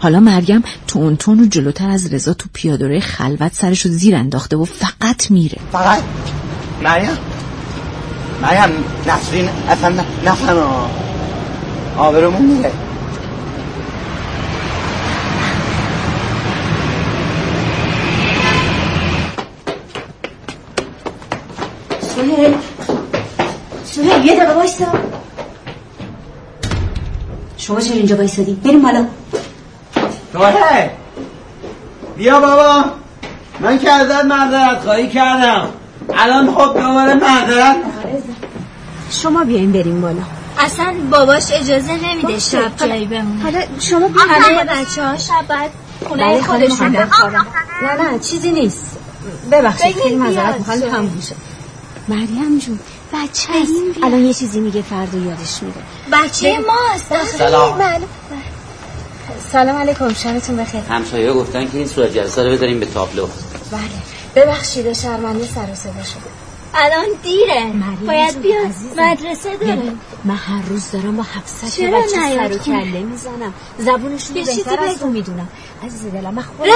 حالا مریم تون تون و جلوتر از رضا تو پیادره خلوت سرش رو زیر انداخته و فقط میره. فقط؟ مریم؟ مریم نسرین اصلا نفهمه. آبرومون میره. سهیل سهیل یه دقیقه بایستا شما چرا اینجا بایستادی بریم بالا. توه بیا بابا. من که ازت معذرت خواهی کردم. الان خب دوباره معذرت شما بیاین بریم بالا. اصلا باباش اجازه نمیده شب جایی بمونه. حالا شما همه بچه ها شب بعد خونه بله خودشون. نه نه چیزی نیست. ببخشید خیلی معذرت می‌خوام. سوهل. تموم شه مریم جون بچه هست الان یه چیزی میگه فردا یادش میره. بچه ماست. سلام. سلام علیکم شبتون بخیر. همسایه گفتن که این صورت جلسه رو بذاریم به تابلو. بله. ببخشید شرمنده سر و صدا شده الان دیره. باید بیاد عزیزم. مدرسه داره. من هر روز دارم با 700 چرا بچه سر و؟ کله می‌زنم. زبونشون یه چیزی بهتر از بگو. تو می‌دونم. عزیز دلم من خودم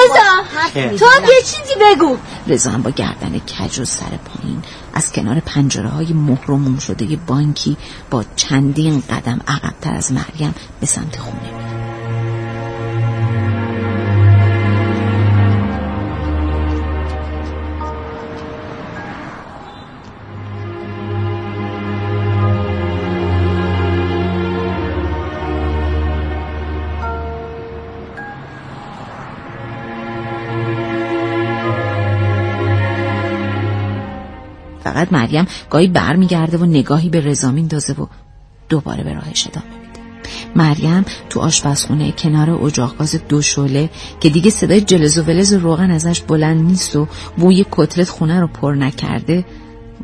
رضا تو یه چیزی بگو. رضا هم با گردن کج و سر پایین از کنار پنجره های مهر و موم شده بانکی با چندین قدم عقبتر از مریم به سمت خونه. میره فقط مریم گاهی برمیگرده و نگاهی به رضا میندازه و دوباره به راهش ادامه میده. مریم تو آشپزخونه کنار اجاق گاز دو شعله که دیگه صدای جلز و ولز روغن ازش بلند نیست و بوی کتلت خونه رو پر نکرده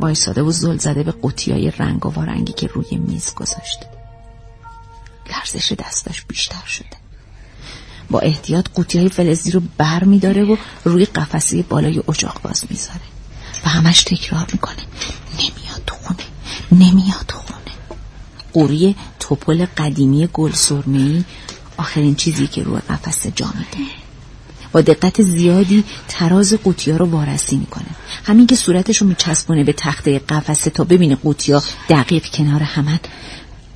وایساده و زل زده به قوطیای رنگ و وارنگی که روی میز گذاشته. لرزش دستاش بیشتر شده. با احتیاط قوطی های فلزی رو بر میداره و روی قفسه بالای اجاق گاز می‌ذاره. و همش تکرار می‌کنه. نمیاد تو خونه. نمیاد تو خونه. قوری توپل قدیمی گل سرمه‌ای آخرین چیزی که روی قفسه جا میده. با دقت زیادی تراز قوطیا رو وارسی می‌کنه. همین که صورتش رو میچسبونه به تخته قفسه تا ببینه قوطیا دقیق کنار همن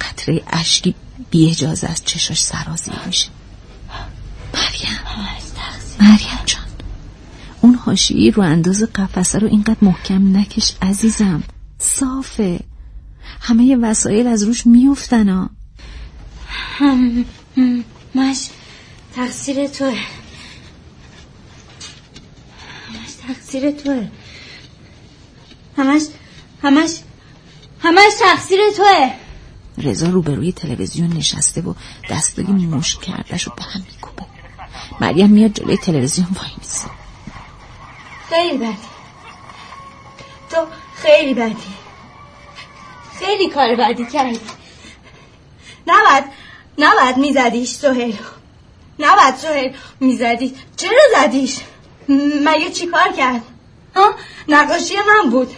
قطره اشکی بی اجازه از چشاش سرازیر میشه. مریم. مریم جان. اون حاشیه رو انداز قفسه رو اینقدر محکم نکش عزیزم. صافه. همه وسایل از روش میفتن ها. مش تقصیر توه. همش تقصیر توه. همش همش همش تقصیر توه. رضا روبروی تلویزیون نشسته و دستای مشت کردش رو به هم میکوبه. مریم میاد جلوی تلویزیون وای میسه. خیلی بدی. تو خیلی بدی. خیلی کار بدی کردی. نباید نباید میزدیش سهیل. نباید سهیل می‌زدی. چرا زدیش؟ مگه چی کار کرد؟ ها؟ نقاشی من بود.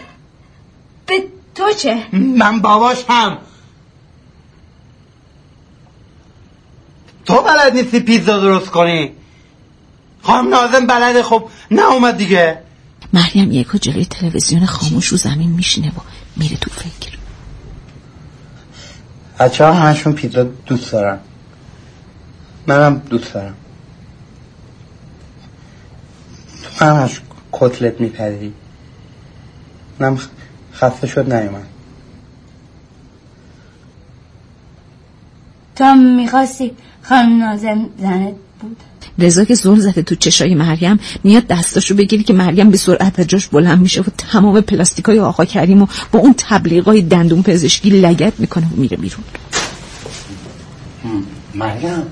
به تو چه؟ من باباش هم. تو بلد نیستی پیزا درست کنی. خانم نازم بلده. خب نه اومد دیگه. مریم یکو جلوی تلویزیون خاموش رو زمین میشینه و میره تو فکر. بچه ها همشون پیزا دوست دارن. منم دوست دارم. تو هم همش کتلت میپذیری منم خسته شد نیومد. تو هم می‌خواستی خانم نازم زنت بود؟ رضا که زل زده تو چشای مریم میاد دستاشو بگیری که مریم به سرعت از جاش بلند میشه و تمام پلاستیکای آقا کریم و با اون تبلیغای دندون پزشکی لگت می‌کنه و میره بیرون. مریم.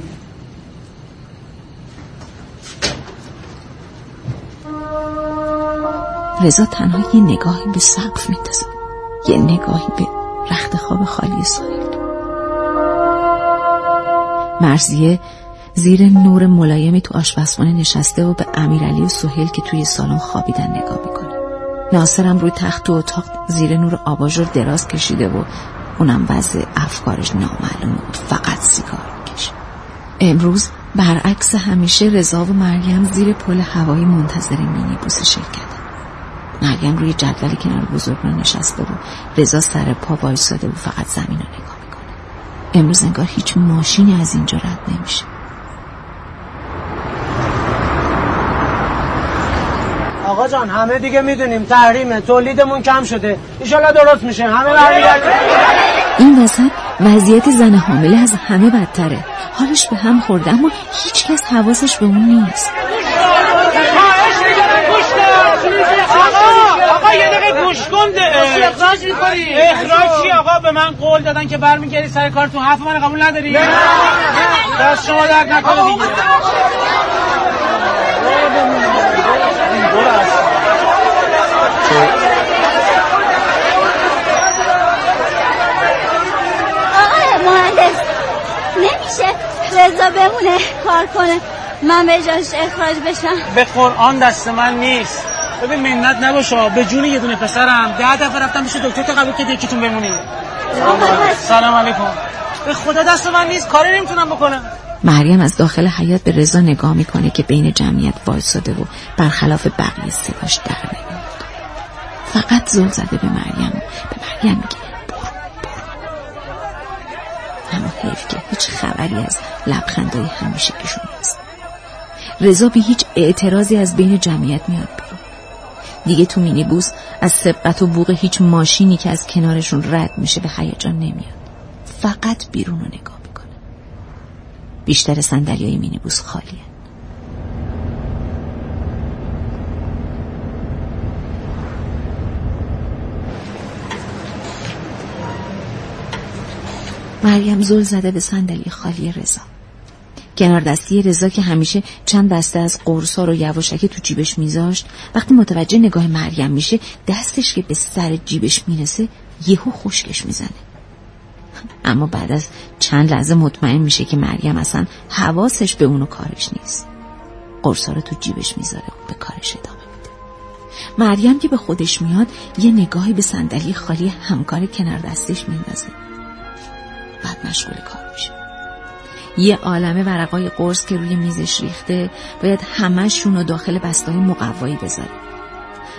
رضا تنها یه نگاهی به سقف میندازه یه نگاهی به رخت خواب خالی سایل مرزیه زیر نور ملایمی تو آشپزخانه نشسته و به امیرعلی و سهیل که توی سالن خوابیدن نگاه می‌کنه. ناصرم روی تخت تو اتاق زیر نور آباژور دراز کشیده و اونم وضع افکارش نامعلومه و فقط سیگار می‌کشه. امروز برعکس همیشه رضا و مریم زیر پل هوایی منتظر مینی بوس شرکت. مریم روی جدولی کنار بزرگراه نشسته و رضا سر پا وایساده و فقط زمین رو نگاه می‌کنه. امروز انگار هیچ ماشینی از اینجا رد نمیشه. جان همه دیگه می‌دونیم تحریمه تولیدمون کم شده. ایشالا درست میشه. همه این وسط وضعیت زن حامله از همه بدتره. حالش به هم خورده اما هیچ کس حواسش به اون نیست. گوش کن. اخراج می‌کنی؟ اخراج چی؟ آقا به من قول دادن که برمیگردی سر کارتون حرف من قبول نداری؟ دست شما درد نکنه. دیگه آقای مهندس نمیشه رضا بمونه کار کنه. من به جاش اخراج بشم. به قرآن دست من نیست. ببین منت نباشه به جون یه دونه پسرم. ده دفعه رفتم پیش دکتر تا قبول که یکیتون بمونی. سلام علیکم. به خدا دست من نیست. کاری نمی‌تونم بکنم. مریم از داخل حیات به رضا نگاه می‌کنه که بین جمعیت وایساده و برخلاف بقیه صداش در نمیاد. فقط زل زده به مریم. به مریم میگه برو برو. اما حیف که هیچ خبری از لبخندهای همیشه کشون نیست. رضا به هیچ اعتراضی از بین جمعیت میاد بیرون. دیگه تو مینیبوس از سبقت و بوق هیچ ماشینی که از کنارشون رد میشه به هیجان نمیاد. فقط بیرون رو نگاه می‌کنه. بیشتر صندلیای مینیبوس خالیه. مریم زل زده به صندلی خالی رضا. کنار دستی رضا که همیشه چند دسته از قرصا رو یواشکی تو جیبش میذاشت وقتی متوجه نگاه مریم میشه دستش که به سر جیبش می‌رسه یهو خشکش می‌زنه. اما بعد از چند لحظه مطمئن میشه که مریم اصلا حواسش به اونو کارش نیست. قرصا رو تو جیبش می‌ذاره و به کارش ادامه میده. مریم که به خودش میاد یه نگاهی به صندلی خالی همکار کنار دستش میندازه. بعد مشغول کار میشه. یه عالمه ورقای قرص که روی میزش ریخته باید همهشون رو داخل بستای مقوایی بذاره.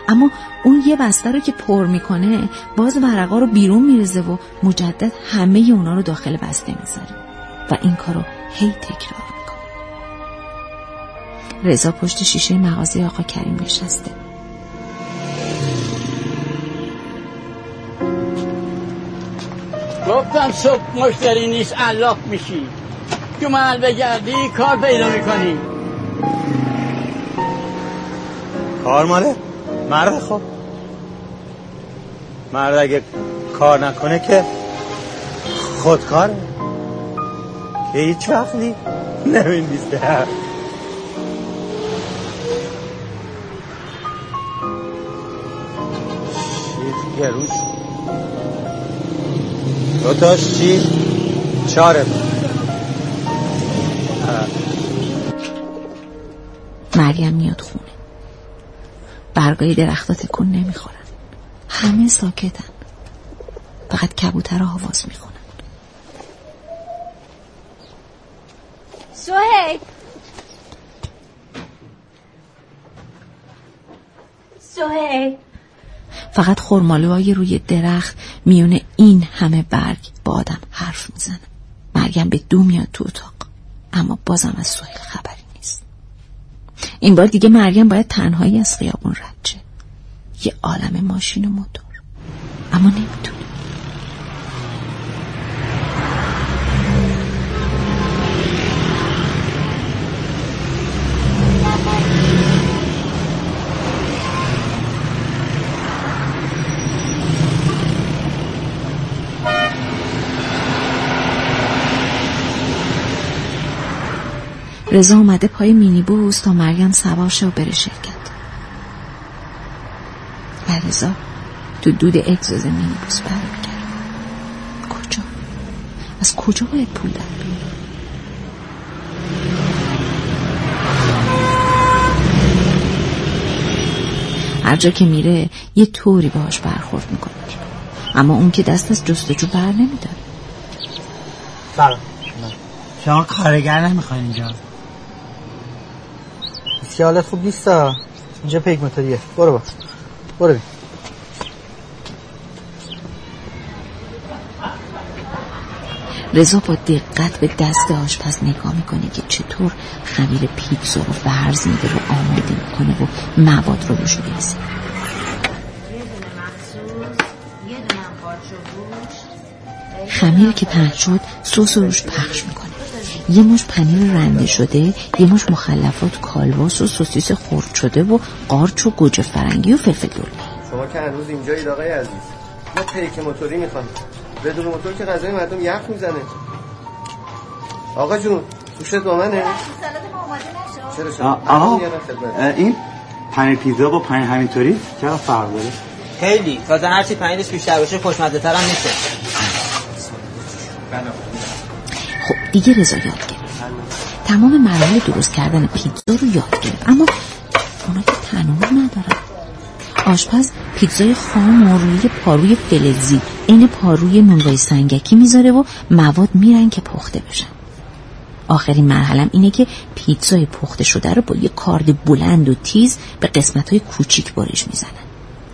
اما اون یه بسته رو که پر می‌کنه باز ورقا رو بیرون میرزه و مجدد همه اونا رو داخل بسته می‌ذاره. و این کارو هی تکرار می‌کنه. رضا پشت شیشه مغازه آقا کریم نشسته. گفتم صبح مشتری نیست علاق میشی. تو محل بگردی کار پیدا می‌کنی. کار ماله؟ مرد خب مرد اگه کار نکنه که خودکاره که هیچ نمیدیسته شیخ گروش دو تاش چی؟ چاره مریم میاد خونه برگای درختا تکون نمی‌خورن همه ساکتن فقط کبوتر آواز می‌خونن سوهیل سوهیل فقط خرمالوهای روی درخت میونه این همه برگ با آدم حرف می‌زنه. مریم به دو میاد تو اتاق. اما بازم از سوهیل خبری نیست. این بار دیگه مریم باید تنهایی از خیابون رد شه. یه عالم ماشین و موتور. اما نمی‌تونه. رضا اومده پای مینیبوس تا مریم سوار شه و بره شرکت. و رضا تو دود اگزوز مینیبوس برمیگرد کجا؟ از کجا باید پول در بیاره هر جا که میره یه طوری باهاش برخورد می‌کنه. اما اون که دست از جستجو بر نمیداره. سلام شما کارگر نمی‌خواین اینجا؟ حالت خوب نیست اینجا پیک موتوریه برو با. برو بی. رضا با دقت به دست آشپز نگاه می‌کنه که چطور خمیر پیتزا رو ورز میده و آماده می‌کنه و مواد رو روش میریزه خمیر که پهن شد سس رو روش پخش می‌کنه. یه مشت پنیر رنده شده یه مشت مخلفات کالباس و سوسیس خرد شده و قارچ و گوجه فرنگی و فلفل دلمه شما که هنوز اینجایید آقای عزیز. ما پیک موتوری می‌خوام. بدون موتور که غذای مردم یخ می‌زنه. آقا جون گوشت با منه؟ چرا شما. این پنیر پیتزا با پنیر همینطوری؟ چرا فرق داره؟ خیلی. تازه هرچی پنیرش بیشتر باشه خوشمزه تر هم میشه. خب دیگه رضا یاد گرفت. تمام مراحل درست کردن پیتزا رو یاد گرفت. اما اونا که تنور ندارن. آشپز پیتزای خام و روی پاروی فلزی این پاروی نونوای سنگکی می‌ذاره و مواد میرن که پخته بشن. آخرین مرحلم اینه که پیتزای پخته شده رو با یه کارد بلند و تیز به قسمت های کوچیک برش می‌زنن.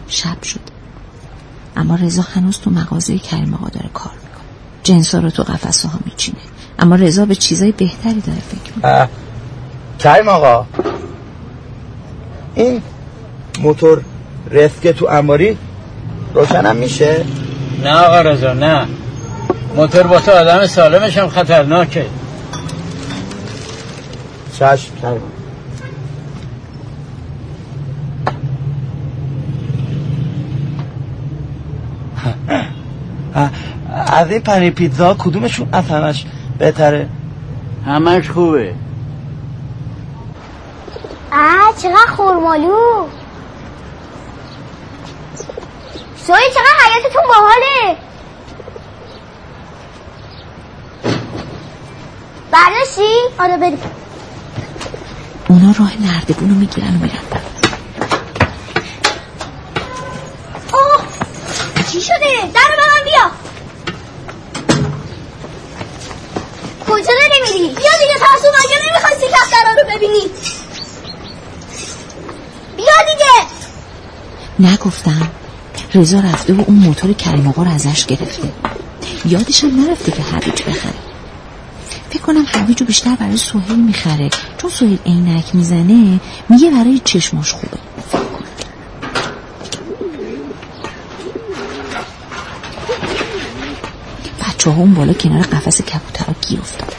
شب شد. اما رضا هنوز تو مغازه کریم آقا داره کار می‌کنه. جنسا رو تو قفسه ها میچینه. اما رضا به چیزای بهتری داره فکر می‌کنه. کریم آقا؟ این موتور رسکه تو انباری روشنم میشه؟ نه آقا رضا نه. موتور واسه آدم سالمش هم خطرناکه. چشم کریم از این پنیر پیتزا کدومشون از همش؟ بهتره. همش خوبه. آه چقدر خورمالو. سوی چقدر حیاتتون باحاله. برداشتی؟ آره بریم. اونا راه نردبون رو می‌گیرن و میرن. اوه چی شده؟ در به من بیا. کجا داری میری؟ بیا دیگه ترسو مگه نمی‌خواستی کفترها رو ببینی؟ بیا دیگه. نگفتم رضا رفته و اون موتور کریم آقا رو ازش گرفته. یادش هم نرفته که هویج بخره. فکر کنم هویج بیشتر برای سهیل می‌خره. چون سهیل عینک می‌زنه میگه برای چشماش خوبه. بچه ها اون بالا کنار قفس کبوترها گیر افتاد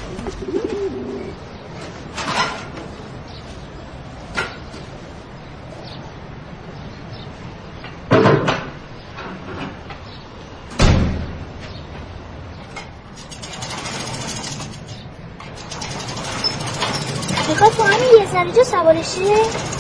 می‌خوای تو همین یه؟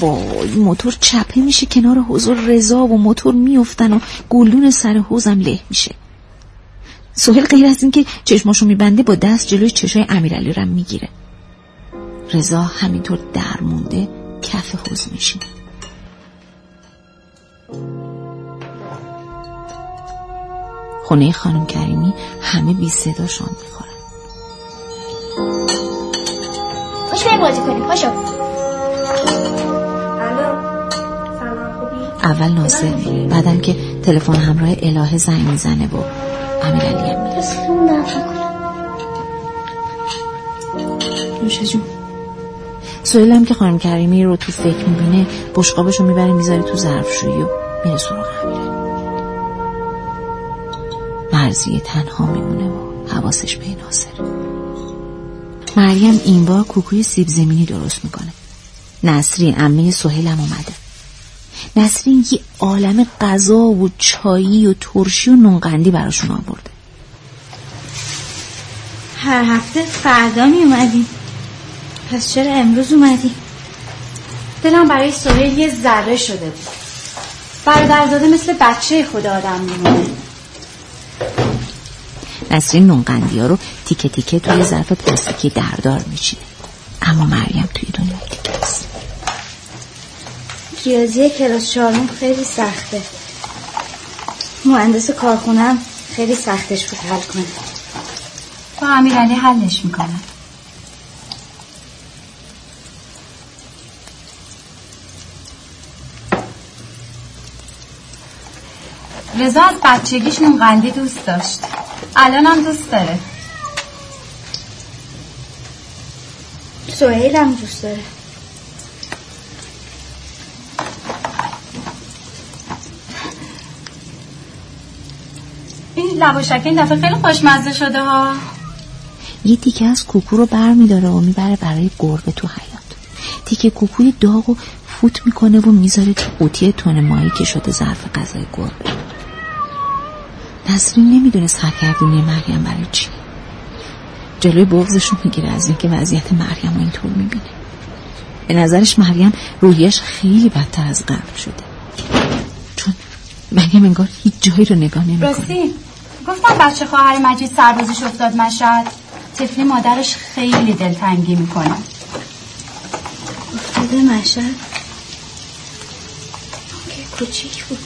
وای موتور چپه میشه کنار حضور رضا و موتور میفتن و گلدون سر حوزم له میشه. سهل غیر از اینکه چشماشو میبنده با دست جلوی چشای امیرعلی رم می‌گیره. رضا همینطور در مونده کف حوز میشینه. خونه خانم کریمی همه بی صدا شام می‌خورن. بریم بازی کنیم پاشو اول ناصر بعدم که تلفن همراه الهه زنگ می‌زنه و امیرعلی هم میره نوشه جون. سویل هم که خانم کریمی رو تو فکر می‌بینه بشقابش رو می‌بره می‌ذاره تو ظرفشویی و میره سراغ امیرعلی مرزیه تنها میمونه و حواسش به ناصر. مریم این بار کوکوی سیب زمینی درست می‌کنه. نسرین عمه سهیل هم اومده. نسرین یه عالم غذا و چایی و ترشی و نونقندی براشون آورده. هر هفته فردا می اومدی پس چرا امروز اومدی؟ دلم برای سهیل یه ذره شده بود. برادرزاده مثل بچه خود آدم میمونه. نسرین نونقندی ها رو تیکه تیکه توی ظرف پلاستیکی دردار میچینه. اما مریم توی دنیا دیگه است. ریاضی کلاس چهارم خیلی سخته. مهندس کارخونم خیلی سختش بود حل کنه. با امیرعلی حلش می‌کنم. رضا از بچگیش نونقندی دوست داشت. الان هم دوست داره. سهیل هم دوست داره. لواشک این دفعه خیلی خوشمزه شده ها. یه تیکه از کوکو رو بر میداره و می‌بره برای گربه تو حیات تیکه کوکوی داغ و فوت می‌کنه و می‌ذاره تو قوطی تون مایی که شده ظرف غذای گربه. نسرین نمی‌دونست سرگردونی مریم برای چی. جلوی بغزش رو می‌گیره از اینکه وضعیت مریم رو اینطور می‌بینه. به نظرش مریم روحیش خیلی بدتر از قبل شده. چون مریم انگار هیچ جایی رو نگاه نمی‌کنه. گفتم بچه خواهر مجید سربازیش افتاد مشهد. طفلی مادرش خیلی دلتنگی می‌کنه. افتاده مشهد؟ کوچیک بود.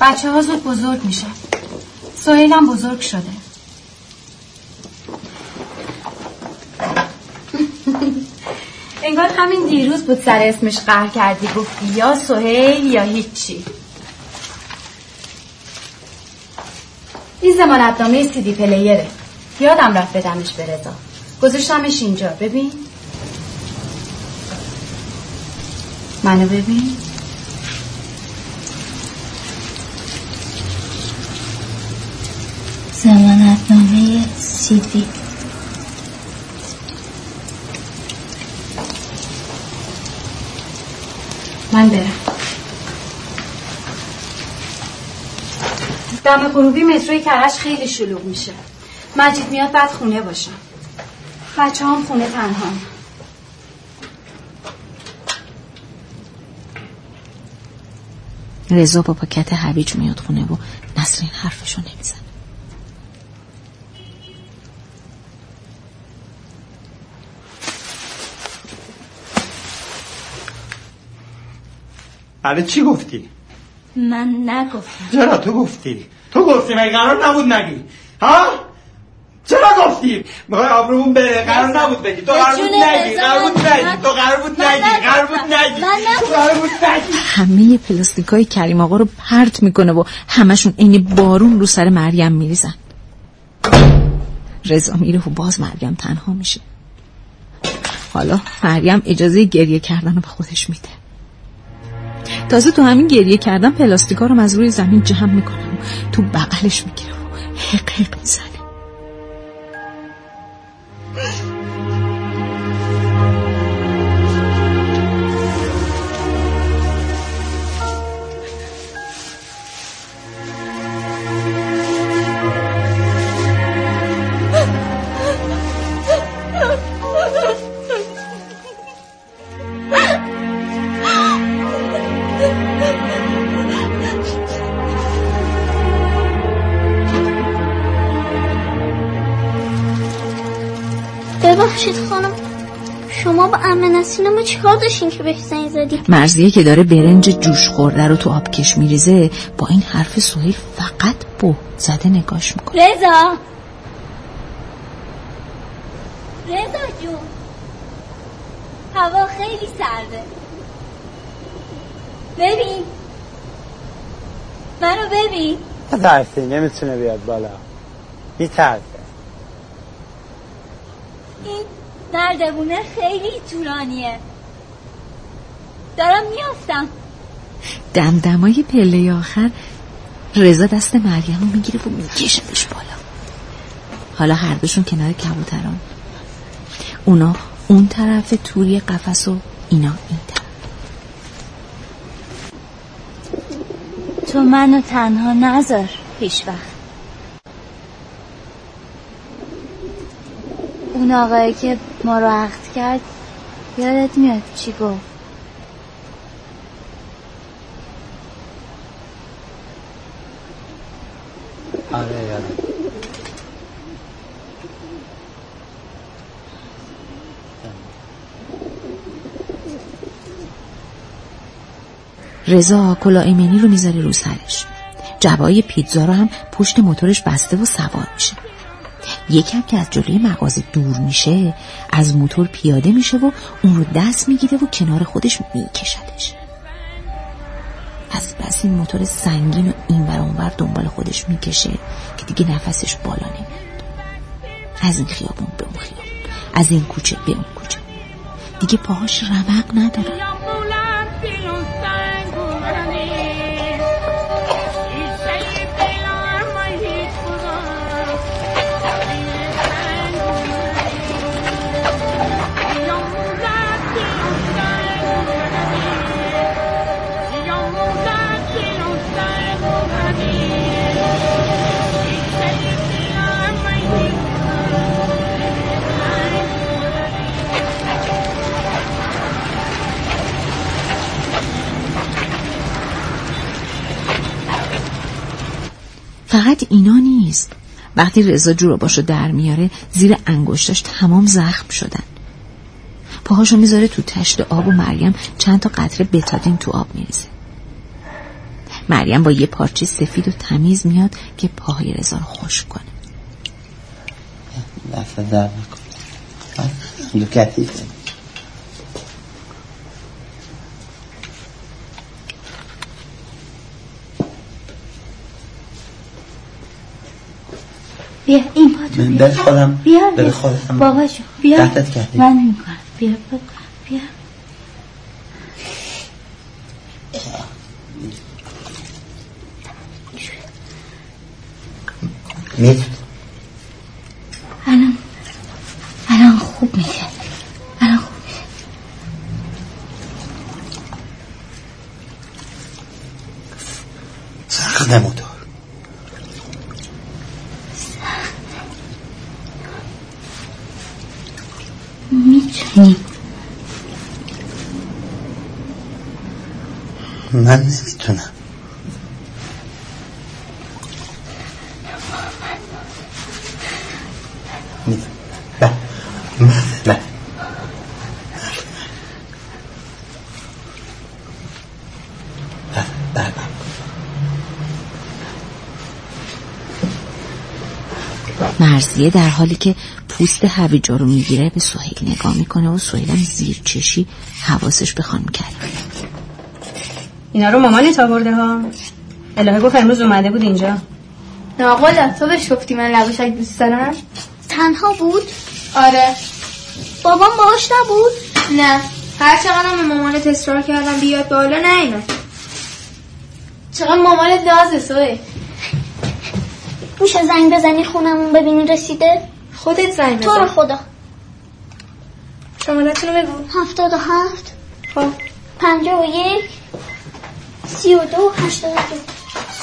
بچه ها زود بزرگ میشه. سهیل هم بزرگ شده. انگار همین دیروز بود سر اسمش قهر کردی. گفتی یا سهیل یا هیچی. این زمانتنامه سیدی پلیره. یادم رفت بدمش به رضا. گذاشتمش اینجا. ببین. منو ببین. زمانتنامه سیدی. من برم. دم غروبی متروی کرش خیلی شلوغ میشه. مجید میاد بعد خونه باشم بچه هم خونه تنها رضا با پاکت هویج میاد خونه و نسرین حرفشو نمی‌زنه. برای چی گفتی؟ من نگفتم. چرا تو گفتی؟ تو گفتی مگه قرار نبود نگی. ها؟ چرا گفتی؟ می‌خوای آبرومون بره؟ قرار نبود بگی. تو قرار بود نگی. قرار بود نگی. تو قرار بود نگی. قرار بود نگی. تو قرار بود نگی. همه پلاستیکای کریم آقا رو پرت می‌کنه و همشون عین بارون رو سر مریم میریزن. رضا میره و باز مریم تنها میشه. حالا مریم اجازه گریه کردن رو به خودش میده. تازه تو همین گریه کردن پلاستیکا رو از روی زمین جمع می‌کنه و تو بغلش می‌گیره و حق حق می‌زنه ما چیکار داشتین که بهش زنگ زدی مرزیه که داره برنج جوش خورده رو تو آبکش میریزه با این حرف سهیل فقط بو زده نگاش می‌کنه. رضا! رضا جون هوا خیلی سرده. ببین. منو ببین. ترسی نمی‌تونه بیاد بالا. میترسه این نردبونه خیلی طولانیه. دارم میافتم. دمدمای پله آخر رضا دست مریم رو می‌گیره و میکشدش بالا. حالا هر دوشون کنار کبوتران. اونا اون طرف توری قفس و اینا این طرف. تو منو تنها نذار هیچ وقت. اون آقایی که ما رو عقد کرد یادت میاد چی گفت؟ رضا کلا ایمنی رو می‌ذاره رو سرش. جوای پیتزا رو هم پشت موتورش بسته و سوار میشه. یکم که از جلوی مغازه دور میشه از موتور پیاده میشه و اون رو دست می‌گیره و کنار خودش میکشدش. از بس این موتور سنگین و این بر اونور دنبال خودش می‌کشه که دیگه نفسش بالا نمیاد. از این خیابون به اون خیابون از این کوچه به اون کوچه. دیگه پاهاش رمق ندارن فقط اینا نیست وقتی رضا جوراباشو در میاره زیر انگشتاش تمام زخم شدن پاهاشو می‌ذاره تو تشت آب و مریم چند تا قطره بتادین تو آب میریزه مریم با یه پارچه سفید و تمیز میاد که پاهای رضا رو خوش کنه دست در نکن بیا این پاتو من به خودم بیا خودم. بابا جو بیا. دستت کردی من می‌کنم بیا بیا بیا. می‌تونی الان الان خوب میشه. الان خوب میشه. سخت موتور من نمی‌تونم نه نه مرزیه در حالی که پوست هویجا رو می‌گیره به سهیل نگاه می‌کنه و سهیلم زیر چشی حواسش به خانم اینا رو مامانت آورده ها. الهه گفت امروز اومده بود اینجا. ناقلا تو بهش گفتی من لبوشک دوست دارم. تنها بود؟ آره. بابام باش نبود؟ نه. هر چقدر به مامانت اصرار کردم بیاد بالا نیومد چقدر مامانت نازه سوه میشه زنگ بزنی خونمون ببینی رسیده؟ خودت زنگ تو رو خدا. شمالتون رو بگو. هفتاد و هفت. خب. پنجاه و یک. سی و دو هشتاد و دو.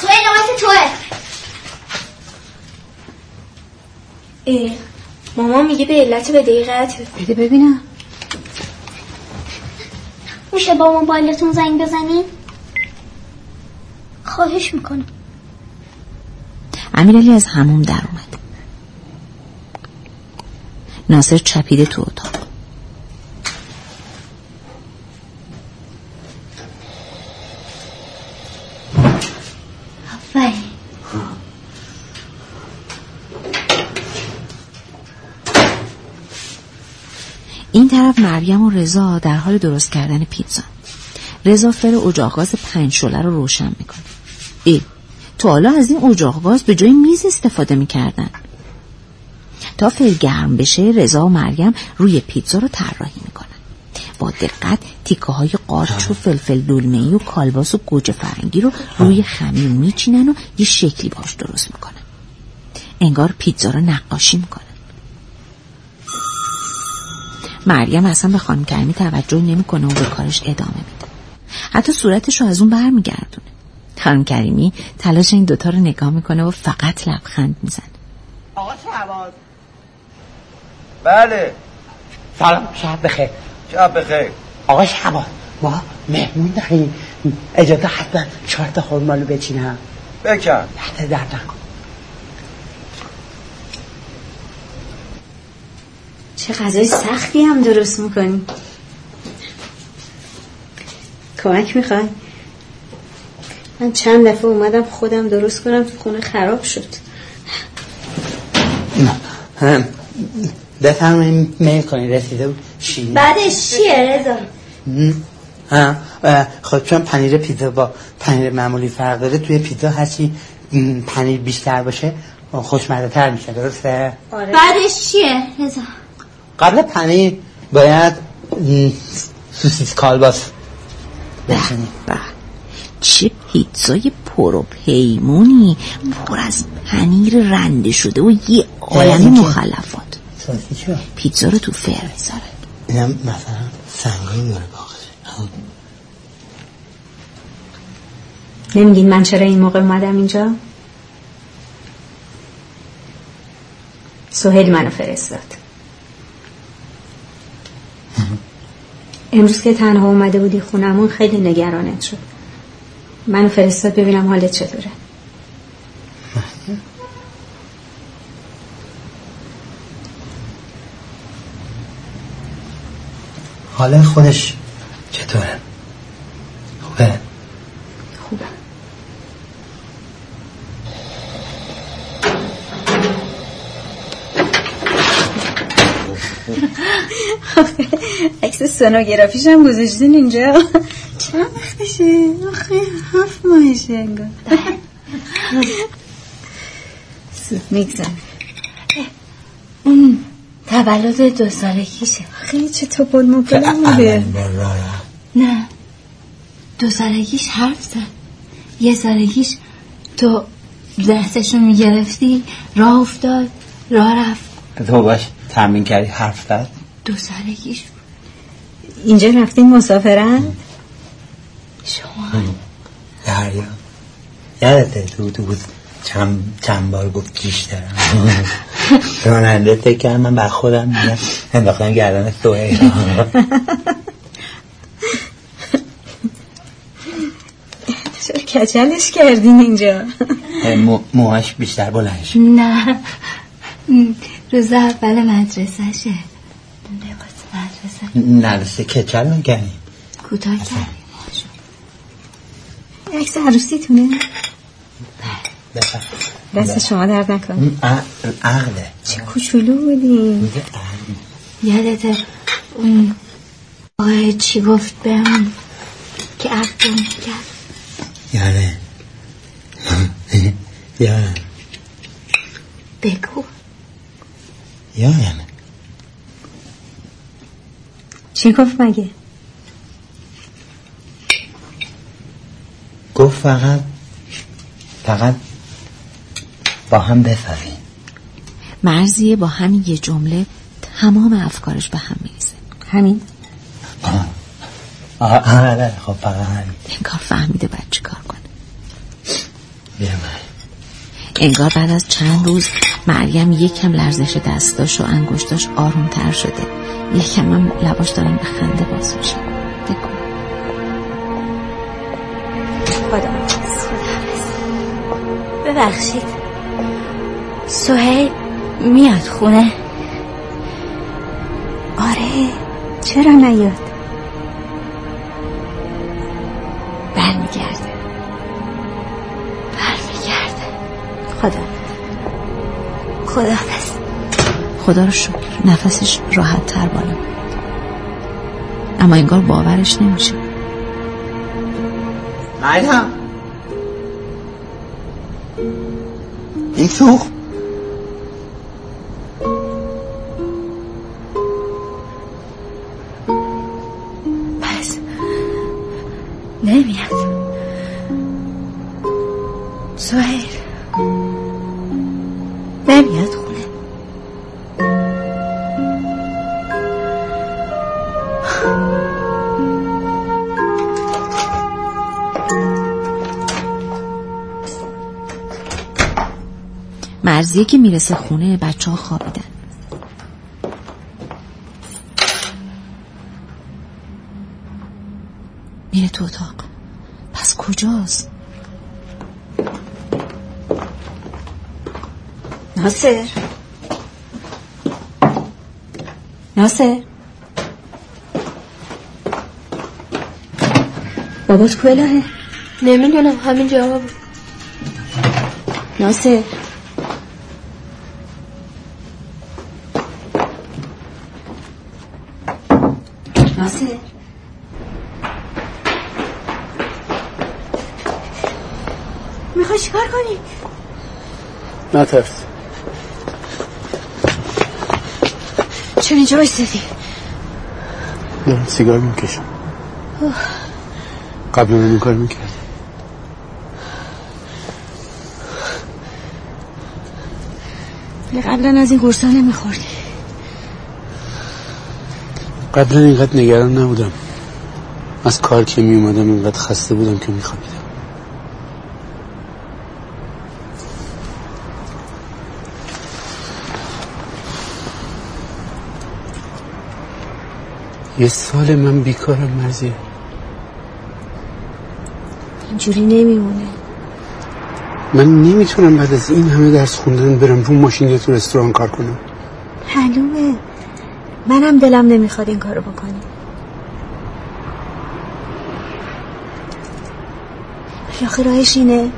سوه نوبت توه اه مامان میگه به علت به دقیقت بده ببینم. میشه با موبایلتون زنگ بزنین خواهش می‌کنم. امیرعلی از هموم در اومد. ناصر چپیده تو اتاق وای این طرف مریم و رضا در حال درست کردن پیتزا. رضا فر اجاق گاز پنج شله رو روشن می‌کنه. ای تو حالا از این اجاق گاز به جای میز استفاده می‌کردن. تا فر گرم بشه رضا و مریم روی پیتزا رو طراحی می‌کنن. با دقت تیکه های قارچ و فلفل دلمه و کالباس و گوجه فرنگی رو روی خمیر میچینن و یه شکلی باش درست می‌کنن. انگار پیتزا رو نقاشی می‌کنن. مریم اصلا به خانم کریمی توجه نمی‌کنه و به کارش ادامه میده. حتی صورتش رو از اون برمیگردونه. خانم کریمی تلاش این دوتا رو نگاه می‌کنه و فقط لبخند می‌زنه. آقا شهباز بله. سلام شب بخیر. شب بخیر. آقا شهباز ما مهمون داریم. اجازه حتما چهار تا خورمالو بچینم. بکن تحت درد نکن چه غذای سختی هم درست می‌کنی. کمک می‌خوای؟ من چند دفعه اومدم خودم درست کنم تو خونه خراب شد. بفرمایید میل کنید رسیده بود؟ بعدش چیه رضا؟ خب چون پنیر پیتزا با پنیر معمولی فرق داره توی پیتزا هرچی پنیر بیشتر باشه خوشمزه تر میشه درسته؟ بعدش چیه رضا؟ قبل پنیر باید سوسیس کالباس بچینیم چه پیتزای پر و پیمونی پر از پنیر رنده شده و یه عالم مخلفات. پیتزا رو تو فر بذاره اینم مثلا سنگین داره باقی نمیگین من چرا این موقع اومدم اینجا؟ سوهل منو فرستاد. امروز که تنها اومده بودی خونمون خیلی نگرانت شد. منو فرستاد ببینم حالت چطوره. حال خودش چطوره؟ خوبه؟ عکس سونوگرافیش هم گذاشتین اینجا. چند وقتشه آخه هفت ماهشه انگار. زود میگذن اون تولد دو سالگیشه. خیلی چه تو پل مپل میده نه. دو سالگیش حرف زد. یه سالگیش تو دستشو می‌گرفتی راه افتاد راه رفت. تو باش. تمرین کردی حرف زد؟ دو سالگیش اینجا رفتین مسافرن شما. دریا. یادته تو اتوبوس چند, چند بار گفت کیش دارم. راننده فکر کردم من بر خودم میگم. انداختم گردن سوهی چرا کچلش کردین اینجا؟ موهاش بیشتر بلنش نه. روز اول مدرسهشه لباس مدرسه. نرسه کچل می‌کنی کوتاه کردیم عکس عروسیتونه؟ دست شما درد نکن عقله. چه کوچولو بودی. یادت اون آقای چی گفت بهم که عقل کرد یاره یاره بگو. یارمه چی گفت مگه؟ گفت فقط فقط با هم بسازیم مرزیه با همین یه جمله تمام افکارش به هم میزه همین؟ آه آه خب فقط همین. انگار فهمیده باید چی کار کنه. بیا انگار بعد از چند روز مریم یکم لرزش دستاش و انگشتاش آرومتر شده. یکم هم لباش دارن به خنده باز میشه. بگو. ببخشید. سوهی میاد خونه؟ آره. چرا نیاد؟ برمیگرده. خدا. خدا خدا رو شکر. نفسش راحت تر بالا. اما انگار باورش نمیشه. مریم این سوخت نمیاد خونه. مرزیه که می‌رسه خونه بچه ها خوابیدن میره تو اتاق. پس کجاست؟ ناصر ناصر بابات کلاهه نمی‌دونم همین جواب ناصر ناصر می‌خوای چیکار کنی نترس چرا اینجا بایستدی دارم سیگار می‌کشم. قبل من این کار می‌کرد قبلا از این گرسا نمیخوردی قبلا اینقدر نگران نبودم. از کار که میومدم اینقدر خسته بودم که میخوابیدم. یه سال من بیکارم مرزیه. اینجوری نمیمونه. من نمی‌تونم بعد از این همه درس خوندن برم رو ماشین یا تو رستوران کار کنم. معلومه. منم دلم نمی‌خواد این کارو بکنی آخه راهش اینه.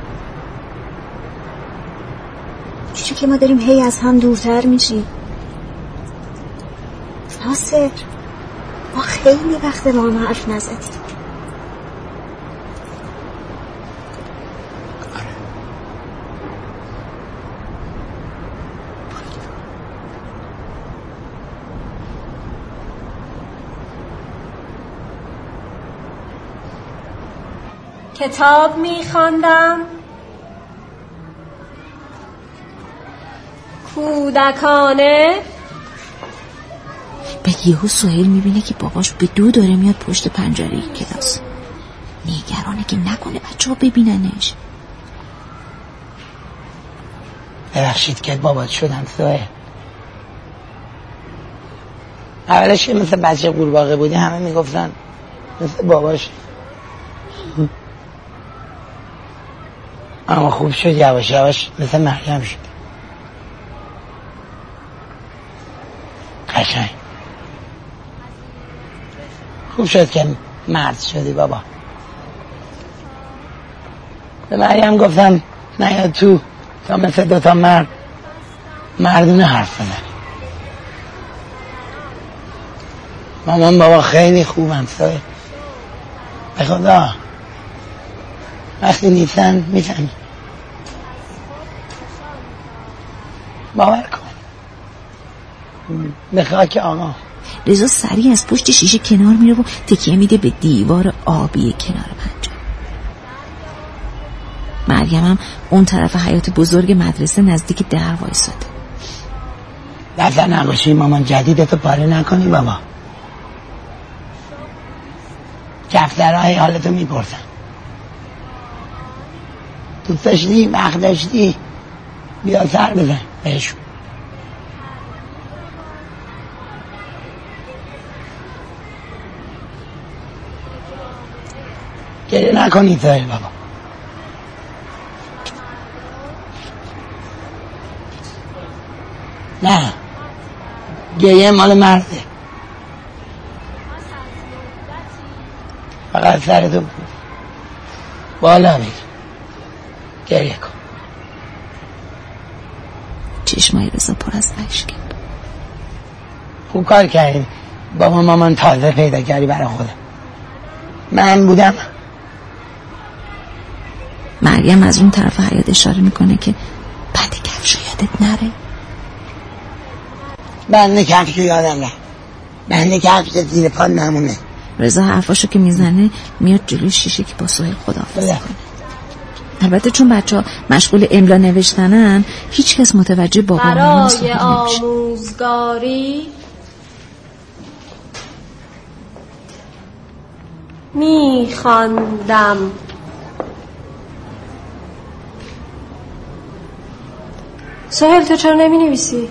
چون که ما داریم هی از هم دورتر میشیم ناصر ما خیلی وقت با هم حرف نزدیم کتاب میخواندم. کودکانه. یهو سوهل می‌بینه که باباش به دو داره میاد پشت پنجره کلاس. نگرانه که نکنه بچه ها ببیننش. ببخشید که بابات شدم سوهل اولش که مثل بچه قورباغه بودی همه می‌گفتن مثل باباش. اما خوب شد یواش یواش مثل مریم شد. قشنگ. خوب شد که مرد شدی بابا. به مریم گفتم نه تو تا مثل دوتا مرد مردونه حرف بزنی. مامان بابا خیلی خوبم سایه به خدا. وقتی نیستن می‌زنی باور کن. به خاک آقا رضا سریع از پشت شیشه کنار میره و تکیه میده به دیوار آبی کنار پنجره. مریم هم اون طرف حیات بزرگ مدرسه نزدیک در وایساده. دفتر نقاشی مامان جدیدتو پاره نکنی بابا. کفترهای حالتو می‌پرسن دوست داشتی؟ وقت داشتی؟ بیا سر بزن بهشون نکنی سایل بابا. نه. گریه مال مرده. فقط سرتو بالا بگیر. گریه کن. چشمای رضا پر از اشکه خوب کار کردیم بابا مامان تازه پیدا کردی برای خودم. من بودم. مریم از اون طرف حیات اشاره می‌کنه که بعد کفش یادت نره؟ بند کفش یادم رفت بند کفش زیر پا نمونه. رضا حرفاشو که می‌زنه میاد جلوی شیشه که با سوهل خداحافظی کنه البته چون بچه ها مشغول املا نوشتنن هیچ کس متوجه بابا برای آموزگاری. میخواندم. سهل تو چرا نمی نویسی؟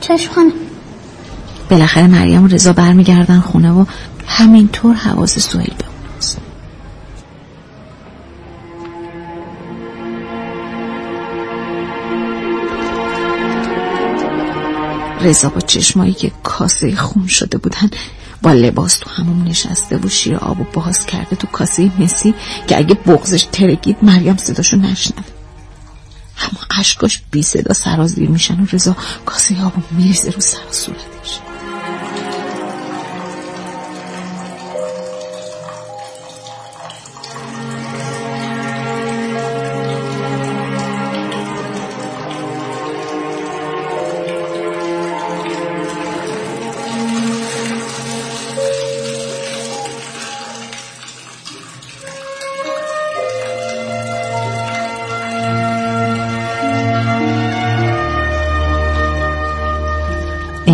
چشم خانم. بالاخره مریم و رضا برمیگردن خونه و همینطور حواس سوهل به اوناست رضا با چشمایی که کاسه خون شده بودن با لباس تو همون نشسته و شیر آب و باز کرده تو کاسه مسی که اگه بغزش ترکید مریم صداشو نشنوه. اما اشکاش بی صدا سرازیر میشن و رضا کاسه آبو میریزه رو سر صورتش.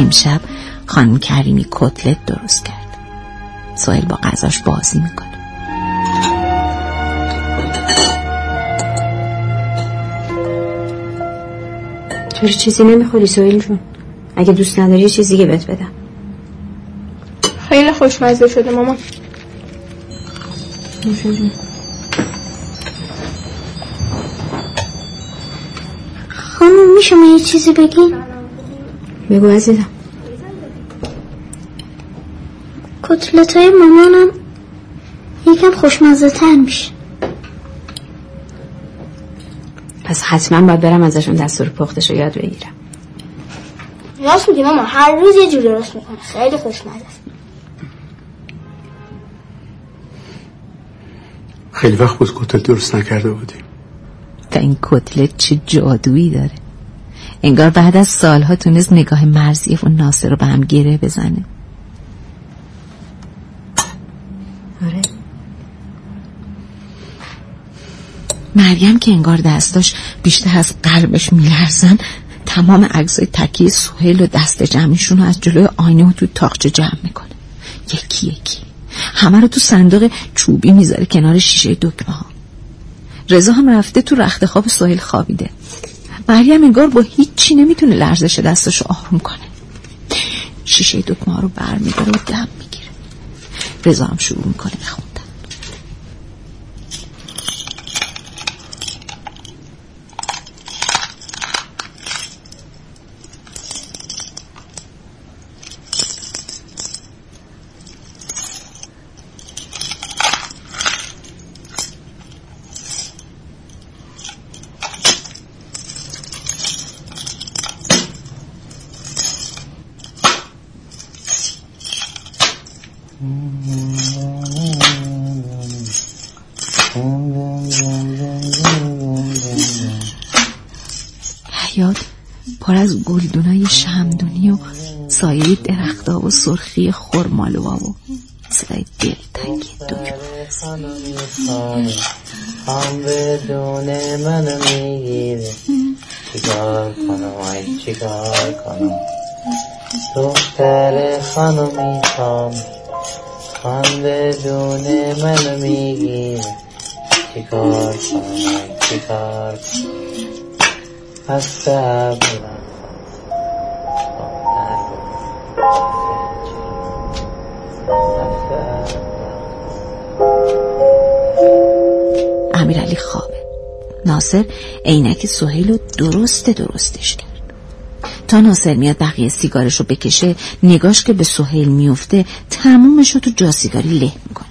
امشب خانم کریمی کتلت درست کرد. سوهل با غذاش بازی می‌کنه. چرا چیزی نمی‌خوری سوهل جون؟ اگه دوست نداری چیزی که بهت بدم. خیلی خوشمزه شده مامان. خانم میشه من یه چیزی بگین؟ بگو عزیزم. کتلت های مامانم یکم خوشمزه تر میشه. پس حتما باید برم ازشون دستور پختش رو یاد بگیرم. راست میگی ماما هر روز یه جور درست می‌کنه. خیلی خوشمزه. است خیلی وقت بود کتل درست نکرده بودیم. و این کتلت چه جادویی داره. انگار بعد از سالها تونست نگاه مرزیه و ناصر رو به هم گره بزنه. مریم که انگار دستاش بیشتر از قلبش میلرزن. تمام عکسای تکیه سهیل و دست جمعیشون رو از جلوی آینه و تو تاقچه جمع می‌کنه. یکی یکی. همه رو تو صندوق چوبی می‌ذاره کنار شیشه دکمه ها. رضا هم رفته تو رخت خواب سهیل خوابیده. مریم انگار با هیچی نمی‌تونه لرزش دستش آروم کنه. شیشه دکمه ها رو برمیداره و دم می‌گیره. رضا هم شروع می‌کنه بخوندن حیات پر از گلدونای شمدونی و سایه درختا و سرخی خرمالوا و صدای دلتنگی دکمه هم بدون منو می‌گیره چیکار کنم آی چیکار کنم دختر خانو می‌خوام هم بدون منو می‌گیره چیکار کنم آی چیکار کنم هست بلند ناصر عینک سهیل رو درست درستش کرد. تا ناصر میاد بقیه سیگارش رو بکشه نگاش که به سهیل میفته تمومش رو تو جاسیگاری له می‌کنه.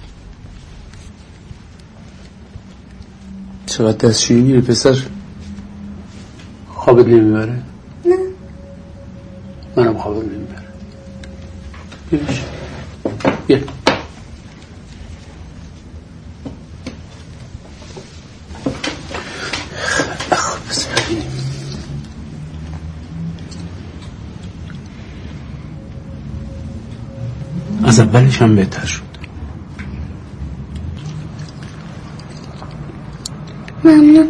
چقدر دستشویی میره پسر؟ خوابت نمی‌بره؟ نه. منم خوابم نمی‌بره. بشین. بیا. از اولش هم بهتر شد. ممنون.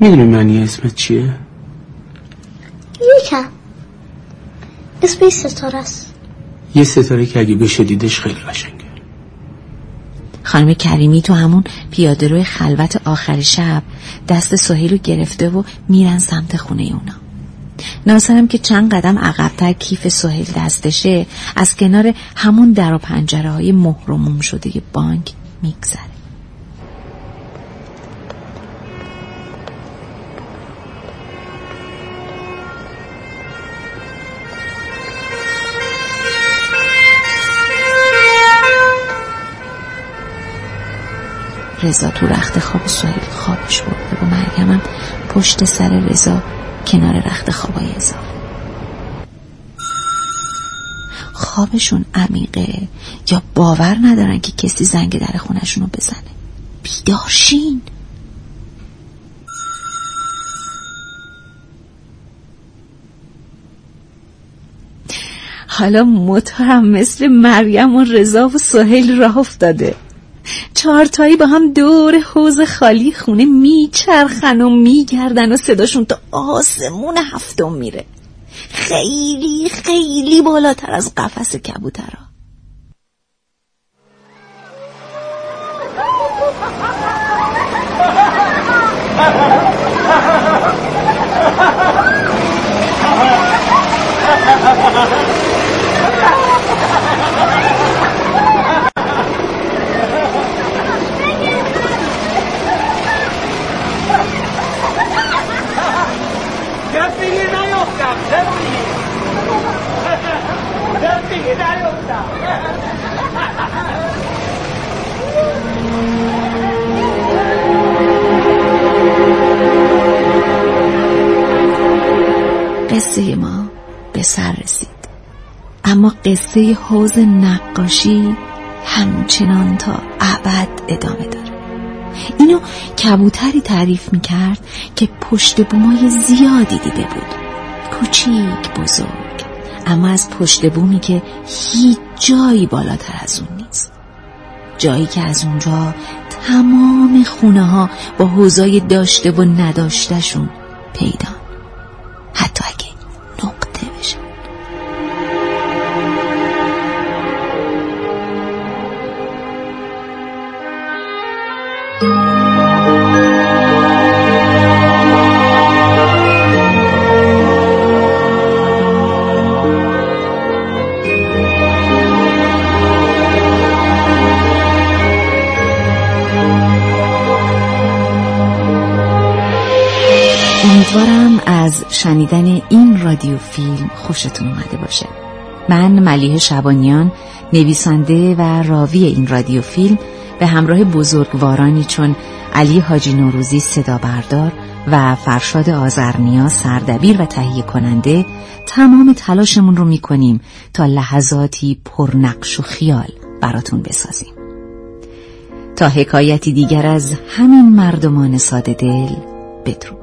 می‌دونی معنی اسمت چیه؟ یکم. اسم این ستاره است. یه ستاره که اگه بشه دیدش خیلی قشنگه. خانم کریمی تو همون پیاده روی خلوت آخر شب دست سهیل رو گرفته و میرن سمت خونه اونا. ناصرم که چند قدم عقبتر کیف سهیل دستشه از کنار همون در و پنجره های مهرموم شده بانک میگذره. رضا تو رخت خواب سهیل خوابش برده. و مرگمم پشت سر رضا کنار رخت خوابای اضافه خوابشون عمیقه. یا باور ندارن که کسی زنگ در خونشون رو بزنه بیدارشین حالا موتورم مثل مریم و رضا و سهیل راه افتاده. چهارتایی با هم دور حوز خالی خونه میچرخن و میگردن و صداشون تا آسمون هفتم میره. خیلی خیلی بالاتر از قفس کبوترها. قصه ما به سر رسید. اما قصه حوز نقاشی همچنان تا ابد ادامه داره اینو کبوتری تعریف می‌کرد که پشت بومای زیادی دیده بود. کوچیک بزرگ. اما از پشت بومی که هیچ جایی بالاتر از اون نیست. جایی که از اونجا تمام خونه ها با حوزای داشته و نداشتهشون پیدا. حتی اگه شنیدن این رادیو فیلم خوشتون اومده باشه. من ملیه شبانیان نویسنده و راوی این رادیو فیلم به همراه بزرگوارانی چون علی حاجی نوروزی صدا بردار و فرشاد آزرنیا سردبیر و تهیه کننده تمام تلاشمون رو می‌کنیم تا لحظاتی پرنقش و خیال براتون بسازیم. تا حکایتی دیگر از همین مردمان ساده دل بدرود.